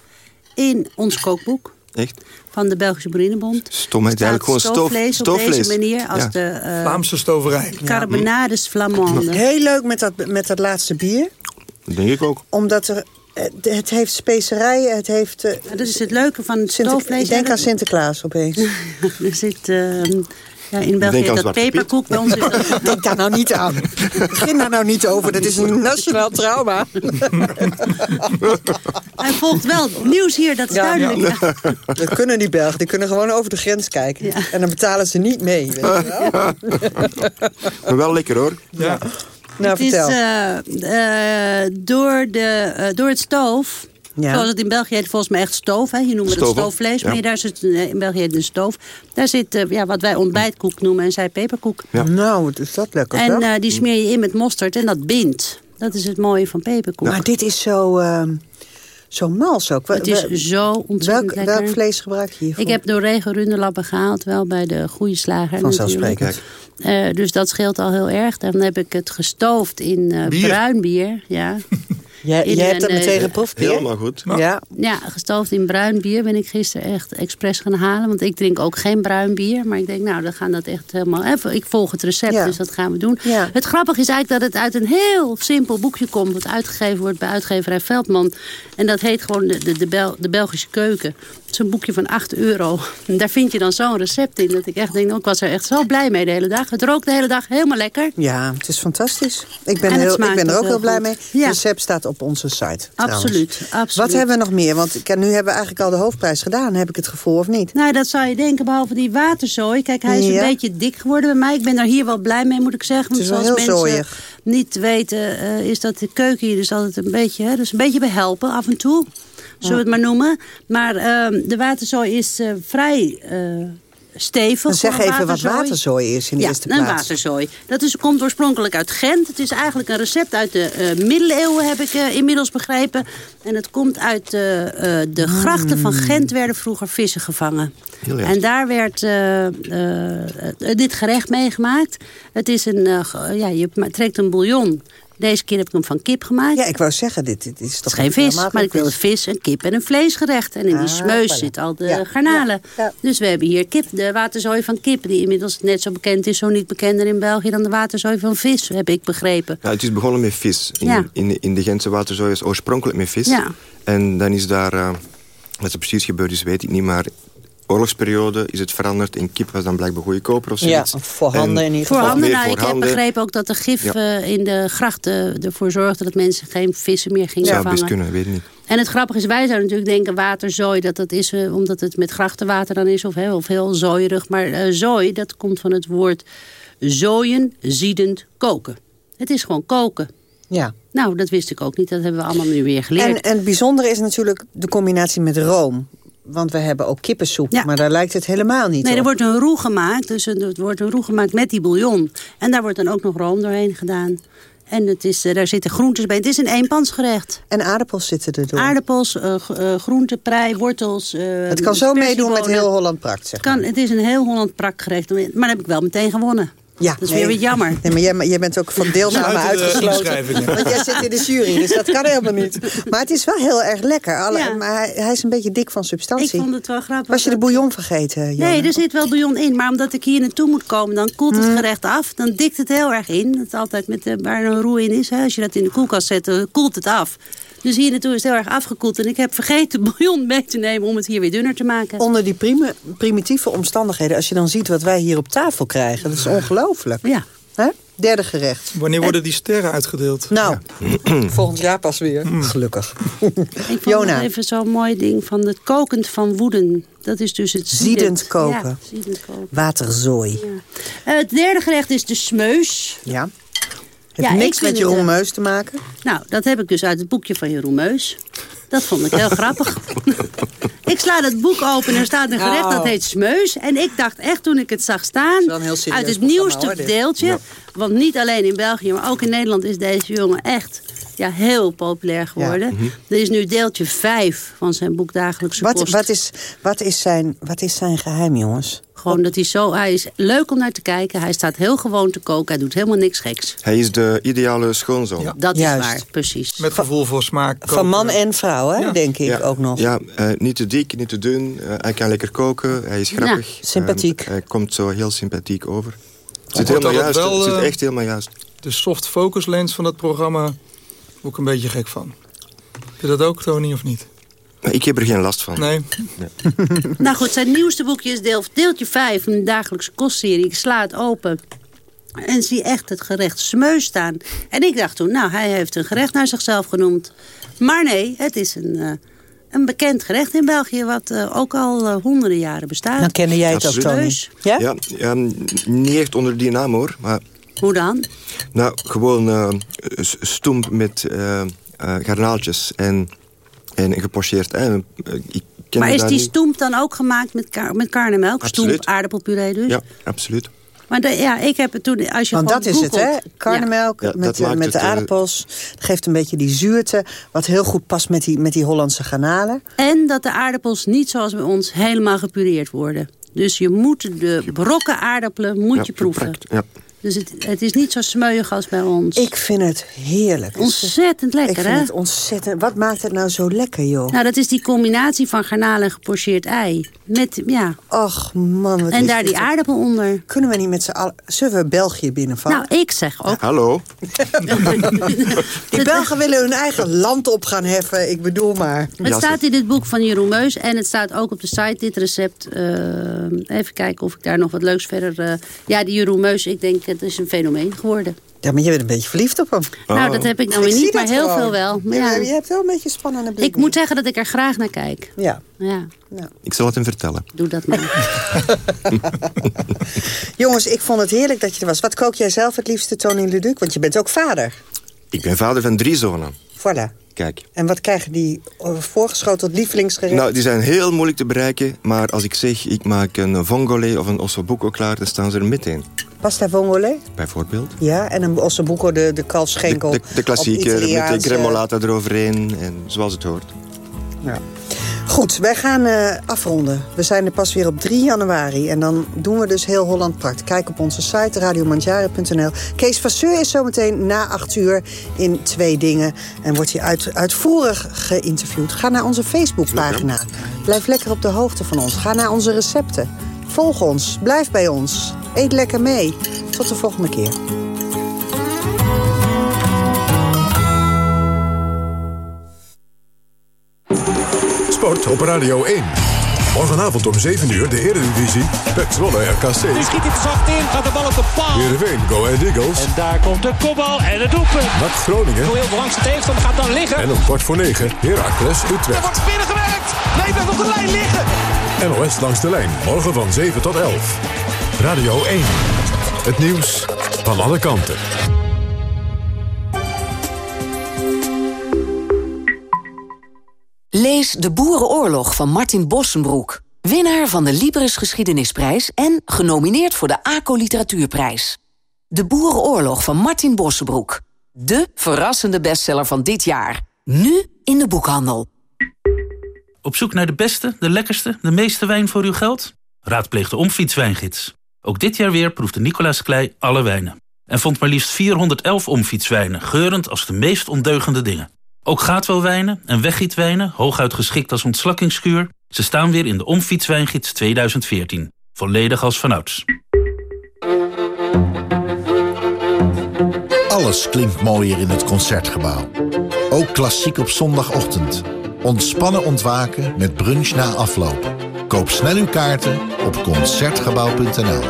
in ons kookboek. Echt? Van de Belgische Boerinnenbond. Stom, het eigenlijk gewoon stoofvlees, stoofvlees. op deze manier. Als Ja. de uh, Vlaamse stoverij. carbonades flamande. Heel leuk met dat, met dat laatste bier. Dat denk ik ook. Omdat er, het heeft specerijen, het heeft... eh, Dat is het leuke van het Sinter- stoofvlees. Ik denk aan Sinterklaas opeens. Er zit... eh, ja, in België Denk aan heet dat peperkoek. Bij ons is dat... Denk daar nou niet aan. Begin daar nou niet over. Dat is een nationaal trauma. Hij volgt wel nieuws hier, dat is duidelijk. Ja. Dat kunnen die Belgen. Die kunnen gewoon over de grens kijken. En dan betalen ze niet mee. Weet je wel? Maar wel lekker hoor. Ja. Nou, het is vertel. eh, eh, door, de, eh, door het stoof... Ja. Zoals het in België heet volgens mij echt stoof. Hè? Hier noemen we het stoofvlees. Ja. Maar daar zit, eh, in België heet het een stoof. Daar zit eh, ja, wat wij ontbijtkoek noemen en zij peperkoek. Nou, wat is dat lekker. En eh, die smeer je in met mosterd en dat bindt. Dat is het mooie van peperkoek. Maar dit is zo, ehm, zo mals ook. Het is zo ontzettend welk, lekker. welk vlees gebruik je hiervoor? Ik heb door regen runderlappen gehaald, wel bij de goede slager. Vanzelfsprekend. Eh, dus dat scheelt al heel erg. Dan heb ik het gestoofd in eh, Bier. bruin bier. Ja. Jij, In jij hebt dat meteen eh, geproefd, Pierre? Helemaal goed. Ja. Ja, gestoofd in bruin bier ben ik gisteren echt expres gaan halen. Want ik drink ook geen bruin bier. Maar ik denk, nou, dan gaan dat echt helemaal... Even, ik volg het recept, Ja. dus dat gaan we doen. Ja. Het grappige is eigenlijk dat het uit een heel simpel boekje komt... wat uitgegeven wordt bij uitgeverij Veldman. En dat heet gewoon de, de, de, Bel- de Belgische Keuken. Het is een boekje van 8 euro. En daar vind je dan zo'n recept in. Dat ik echt denk, nou, ik was er echt zo blij mee de hele dag. Het rookt de hele dag helemaal lekker. Ja, het is fantastisch. Ik ben, heel, ik ben er ook ook heel heel blij goed. mee. Ja. Het recept staat op onze site. trouwens. Absoluut, absoluut. Wat hebben we nog meer? Want nu hebben we eigenlijk al de hoofdprijs gedaan. Heb ik het gevoel of niet? Nou, dat zou je denken, behalve die waterzooi. Kijk, hij is Ja. een beetje dik geworden bij mij. Ik ben daar hier wel blij mee, moet ik zeggen. Want Het is wel zoals heel mensen niet weten, eh, is dat de keuken hier dus altijd een beetje... Hè, dus een beetje behelpen af en toe, zullen we het maar noemen. Maar ehm, de waterzooi is eh, vrij... zeg een even wat waterzooi is in de ja, eerste een plaats. waterzooi. Dat is, komt oorspronkelijk uit Gent. Het is eigenlijk een recept uit de eh, middeleeuwen, heb ik eh, inmiddels begrepen. En het komt uit eh, eh, de grachten van Gent werden vroeger vissen gevangen. En daar werd dit gerecht meegemaakt. Het is een, ja, je trekt een bouillon. Deze keer heb ik hem van kip gemaakt. Ja, ik wou zeggen, dit, dit is Het toch is geen vis, maar ik wilde vis, een kip en een vleesgerecht. En in die Ah, smeus voilà. zit al de Ja, garnalen. ja, ja. Dus we hebben hier kip, de waterzooi van kip... die inmiddels net zo bekend is, zo niet bekender in België... dan de waterzooi van vis, heb ik begrepen. Ja, het is begonnen met vis. In, Ja. in, in de Gentse waterzooi is oorspronkelijk met vis. Ja. En dan is daar, eh, wat er precies gebeurd is, weet ik niet, maar oorlogsperiode is het veranderd. En kip was dan blijkbaar goedkoper of Ja, voorhanden En in ieder geval. handen, meer nou, ik heb voorhanden. begrepen ook dat de gif Ja. eh, in de grachten ervoor zorgde... dat mensen geen vissen meer gingen Zou vangen. best kunnen, weet ik niet. En het grappige is, wij zouden natuurlijk denken waterzooi... dat dat is eh, omdat het met grachtenwater dan is of, hè, of heel zooierig. Maar eh zooi, dat komt van het woord zooien, ziedend, koken. Het is gewoon koken. Ja. Nou, dat wist ik ook niet. Dat hebben we allemaal nu weer geleerd. En, en het bijzondere is natuurlijk de combinatie met room. Want we hebben ook kippensoep, maar daar lijkt het helemaal niet nee, op. er wordt een roe gemaakt. Dus er er wordt een roe gemaakt met die bouillon. En daar wordt dan ook nog room doorheen gedaan. En het is, eh, daar zitten groentes bij. Het is een eenpansgerecht. En aardappels zitten er door. Aardappels, eh, groenten, prei, wortels. het kan zo meedoen met heel Holland Prakt, zeg Kan, het is een heel Holland prakgerecht. Maar dan heb ik wel meteen gewonnen. Ja, dat is weer wat jammer. Nee, maar jij, jij bent ook van deelname de uitgesloten. Want jij zit in de jury, dus dat kan helemaal niet. Maar het is wel heel erg lekker. Alle, Maar hij, hij is een beetje dik van substantie. Ik vond het wel grappig. Was je de bouillon vergeten? Nee, er zit wel bouillon in. Maar omdat ik hier naartoe moet komen, dan koelt het gerecht af. Dan dikt het heel erg in. Dat is altijd met, de, waar een roe in is. Hè. Als je dat in de koelkast zet, dan koelt het af. Dus hier naartoe is het heel erg afgekoeld. En ik heb vergeten bouillon mee te nemen om het hier weer dunner te maken. Onder die prime- primitieve omstandigheden, als je dan ziet wat wij hier op tafel krijgen, dat is ongelooflijk. Ja. Hè? Derde gerecht. Wanneer worden die sterren uitgedeeld? Nou, volgend jaar pas weer. Gelukkig. Ik vond Jona. nog even zo'n mooi ding van het kokend van woeden. Dat is dus het ziedend, Ziedend koken. Ja, ziedend koken. Waterzooi. Eh, het derde gerecht is de smeus. Ja. Heeft Ja, ik niks met Jeroen eh, Meus te maken. Nou, dat heb ik dus uit het boekje van Jeroen Meus. Dat vond ik heel grappig. Ik sla het boek open en er staat een gerecht dat Oh. heet smeus. En ik dacht echt toen ik het zag staan, uit het nieuwste hoor, deeltje. Ja. Want niet alleen in België, maar ook in Nederland is deze jongen echt ja, heel populair geworden. Mhm. Er is nu deeltje 5 van zijn boek Dagelijkse Wat, Kost. wat, is, wat, is zijn, wat is zijn geheim, jongens? Gewoon dat hij zo... Hij is leuk om naar te kijken. Hij staat heel gewoon te koken. Hij doet helemaal niks geks. Hij is de ideale schoonzoon. Dat Juist. is waar, precies. Met gevoel voor smaak. Van man en vrouw, hè, denk ik ja, ook nog. Ja, eh, niet te dik, niet te dun. Eh, hij kan lekker koken. Hij is grappig. Ja, sympathiek. Hij komt zo heel sympathiek over. Het zit helemaal juist. wel, het zit eh, echt helemaal juist. De soft focus lens van dat programma word ik een beetje gek van. Heb je dat ook, Tony, of niet? Ik heb er geen last van. Nee. Nou goed, zijn nieuwste boekje is deel, deeltje 5 van de dagelijkse kostserie. Ik sla het open en zie echt het gerecht smeus staan. En ik dacht toen, nou, hij heeft een gerecht naar zichzelf genoemd. Maar nee, het is een, eh, een bekend gerecht in België... wat eh, ook al eh, honderden jaren bestaat. Dan kende jij het ook, Absoluut. Tony. Smeus. Ja? Ja, ja, niet echt onder die naam hoor. Maar Hoe dan? nou, gewoon s- stoem met eh, garnaaltjes en, en gepocheerd. hè. Ik ken Maar is die niet- stoemp dan ook gemaakt met, met karnemelk? Absoluut. Stoemp, aardappelpuree dus? Ja, absoluut. Maar de- ja, ik heb het toen, als je Want dat is het, hè? Karnemelk Ja, met, maakt met de aardappels. Dat geeft een beetje die zuurte. Wat heel goed past met die, met die Hollandse garnalen. En dat de aardappels niet zoals bij ons helemaal gepureerd worden. Dus je moet de brokken aardappelen moet Ja, je proeven. geprakt, Ja. Dus het, het is niet zo smeuig als bij ons. Ik vind het heerlijk. Ontzettend lekker, Ik vind hè? het ontzettend. Wat maakt het nou zo lekker, joh? Nou, dat is die combinatie van garnalen en gepocheerd ei. Met, ja. Och, man. Wat En is daar die aardappel onder. Kunnen we niet met z'n allen... Zullen we België binnenvallen? Nou, ik zeg ook. Hallo. Die Belgen willen hun eigen land op gaan heffen. Ik bedoel maar. Het staat in dit boek van Jeroen Meus. En het staat ook op de site, dit recept. Eh, even kijken of ik daar nog wat leuks verder... eh, ja, die Jeroen Meus, ik denk, het is een fenomeen geworden. Ja, maar je bent een beetje verliefd op hem. Nou, dat heb ik dan weer niet, maar heel gewoon. veel wel. Maar Ja, ja. Je hebt wel een beetje spannende blik. Ik moet zeggen dat ik er graag naar kijk. Ja. Ja, Ik zal het hem vertellen. doe dat maar. Jongens, ik vond het heerlijk dat je er was. Wat kook jij zelf het liefste, Tony Leduc? Want je bent ook vader. Ik ben vader van drie zonen. Voilà. Kijk. En wat krijgen die eh, voorgeschoteld lievelingsgerecht? Nou, die zijn heel moeilijk te bereiken. Maar als ik zeg, ik maak een vongole of een ossobuco klaar... dan staan ze er meteen. Pasta vongole? Bijvoorbeeld. Ja, en een ossobuco, de, de kalfschenkel. De, de klassieke, met de gremolata eroverheen. En zoals het hoort. Ja. Goed, wij gaan eh, afronden. We zijn er pas weer op 3 januari. En dan doen we dus heel Holland Prakt. Kijk op onze site radiomandjaren.nl. Kees Vasseur is zometeen na 8 uur in Twee Dingen. En wordt hij uit, uitvoerig geïnterviewd. Ga naar onze Facebookpagina. Blijf lekker op de hoogte van ons. Ga naar onze recepten. Volg ons. Blijf bij ons. Eet lekker mee. Tot de volgende keer. Sport op Radio 1. Morgenavond om 7 uur de Eredivisie. Pek Zwolle RKC. Nu schiet te zacht in, gaat de bal op de paal. Heerenveen Go Ahead Eagles. En daar komt de kopbal en het doelpunt. NAC Groningen. Heel langs de tegenstander gaat dan liggen. En om kwart voor 9 Heracles Er Utrecht. wordt binnengewerkt. Nee, blijft op de lijn liggen. NOS langs de lijn. Morgen van 7 tot 11. Radio 1. Het nieuws van alle kanten. Lees De Boerenoorlog van Martin Bossenbroek. Winnaar van de Libris Geschiedenisprijs en genomineerd voor de ACO Literatuurprijs. De Boerenoorlog van Martin Bossenbroek. De verrassende bestseller van dit jaar. Nu in de boekhandel. Op zoek naar de beste, de lekkerste, de meeste wijn voor uw geld? Raadpleeg de Omfietswijngids. Ook dit jaar weer proefde Nicolaas Klei alle wijnen. En vond maar liefst 411 omfietswijnen, geurend als de meest ondeugende dingen. Ook gaatwelwijnen en weggietwijnen, hooguit geschikt als ontslakkingskuur... ze staan weer in de Omfietswijngids 2014. Volledig als vanouds. Alles klinkt mooier in het Concertgebouw. Ook klassiek op zondagochtend. Ontspannen ontwaken met brunch na afloop. Koop snel uw kaarten op Concertgebouw.nl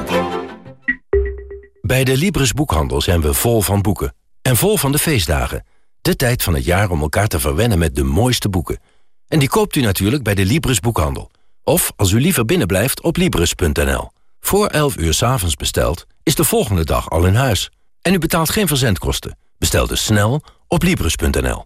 Bij de Libris Boekhandel zijn we vol van boeken. En vol van de feestdagen. De tijd van het jaar om elkaar te verwennen met de mooiste boeken. En die koopt u natuurlijk bij de Libris Boekhandel. Of, als u liever binnenblijft, op Libris.nl. Voor 11 uur 's avonds besteld, is de volgende dag al in huis. En u betaalt geen verzendkosten. Bestel dus snel op Libris.nl.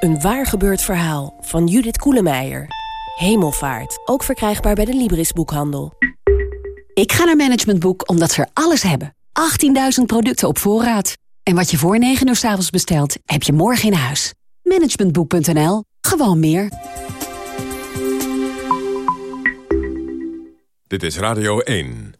Een waar gebeurd verhaal van Judith Koelemeijer. Hemelvaart. Ook verkrijgbaar bij de Libris boekhandel. Ik ga naar Management Boek omdat ze er alles hebben. 18.000 producten op voorraad. En wat je voor 9 uur s avonds bestelt, heb je morgen in huis. Managementboek.nl. Gewoon meer. Dit is Radio 1.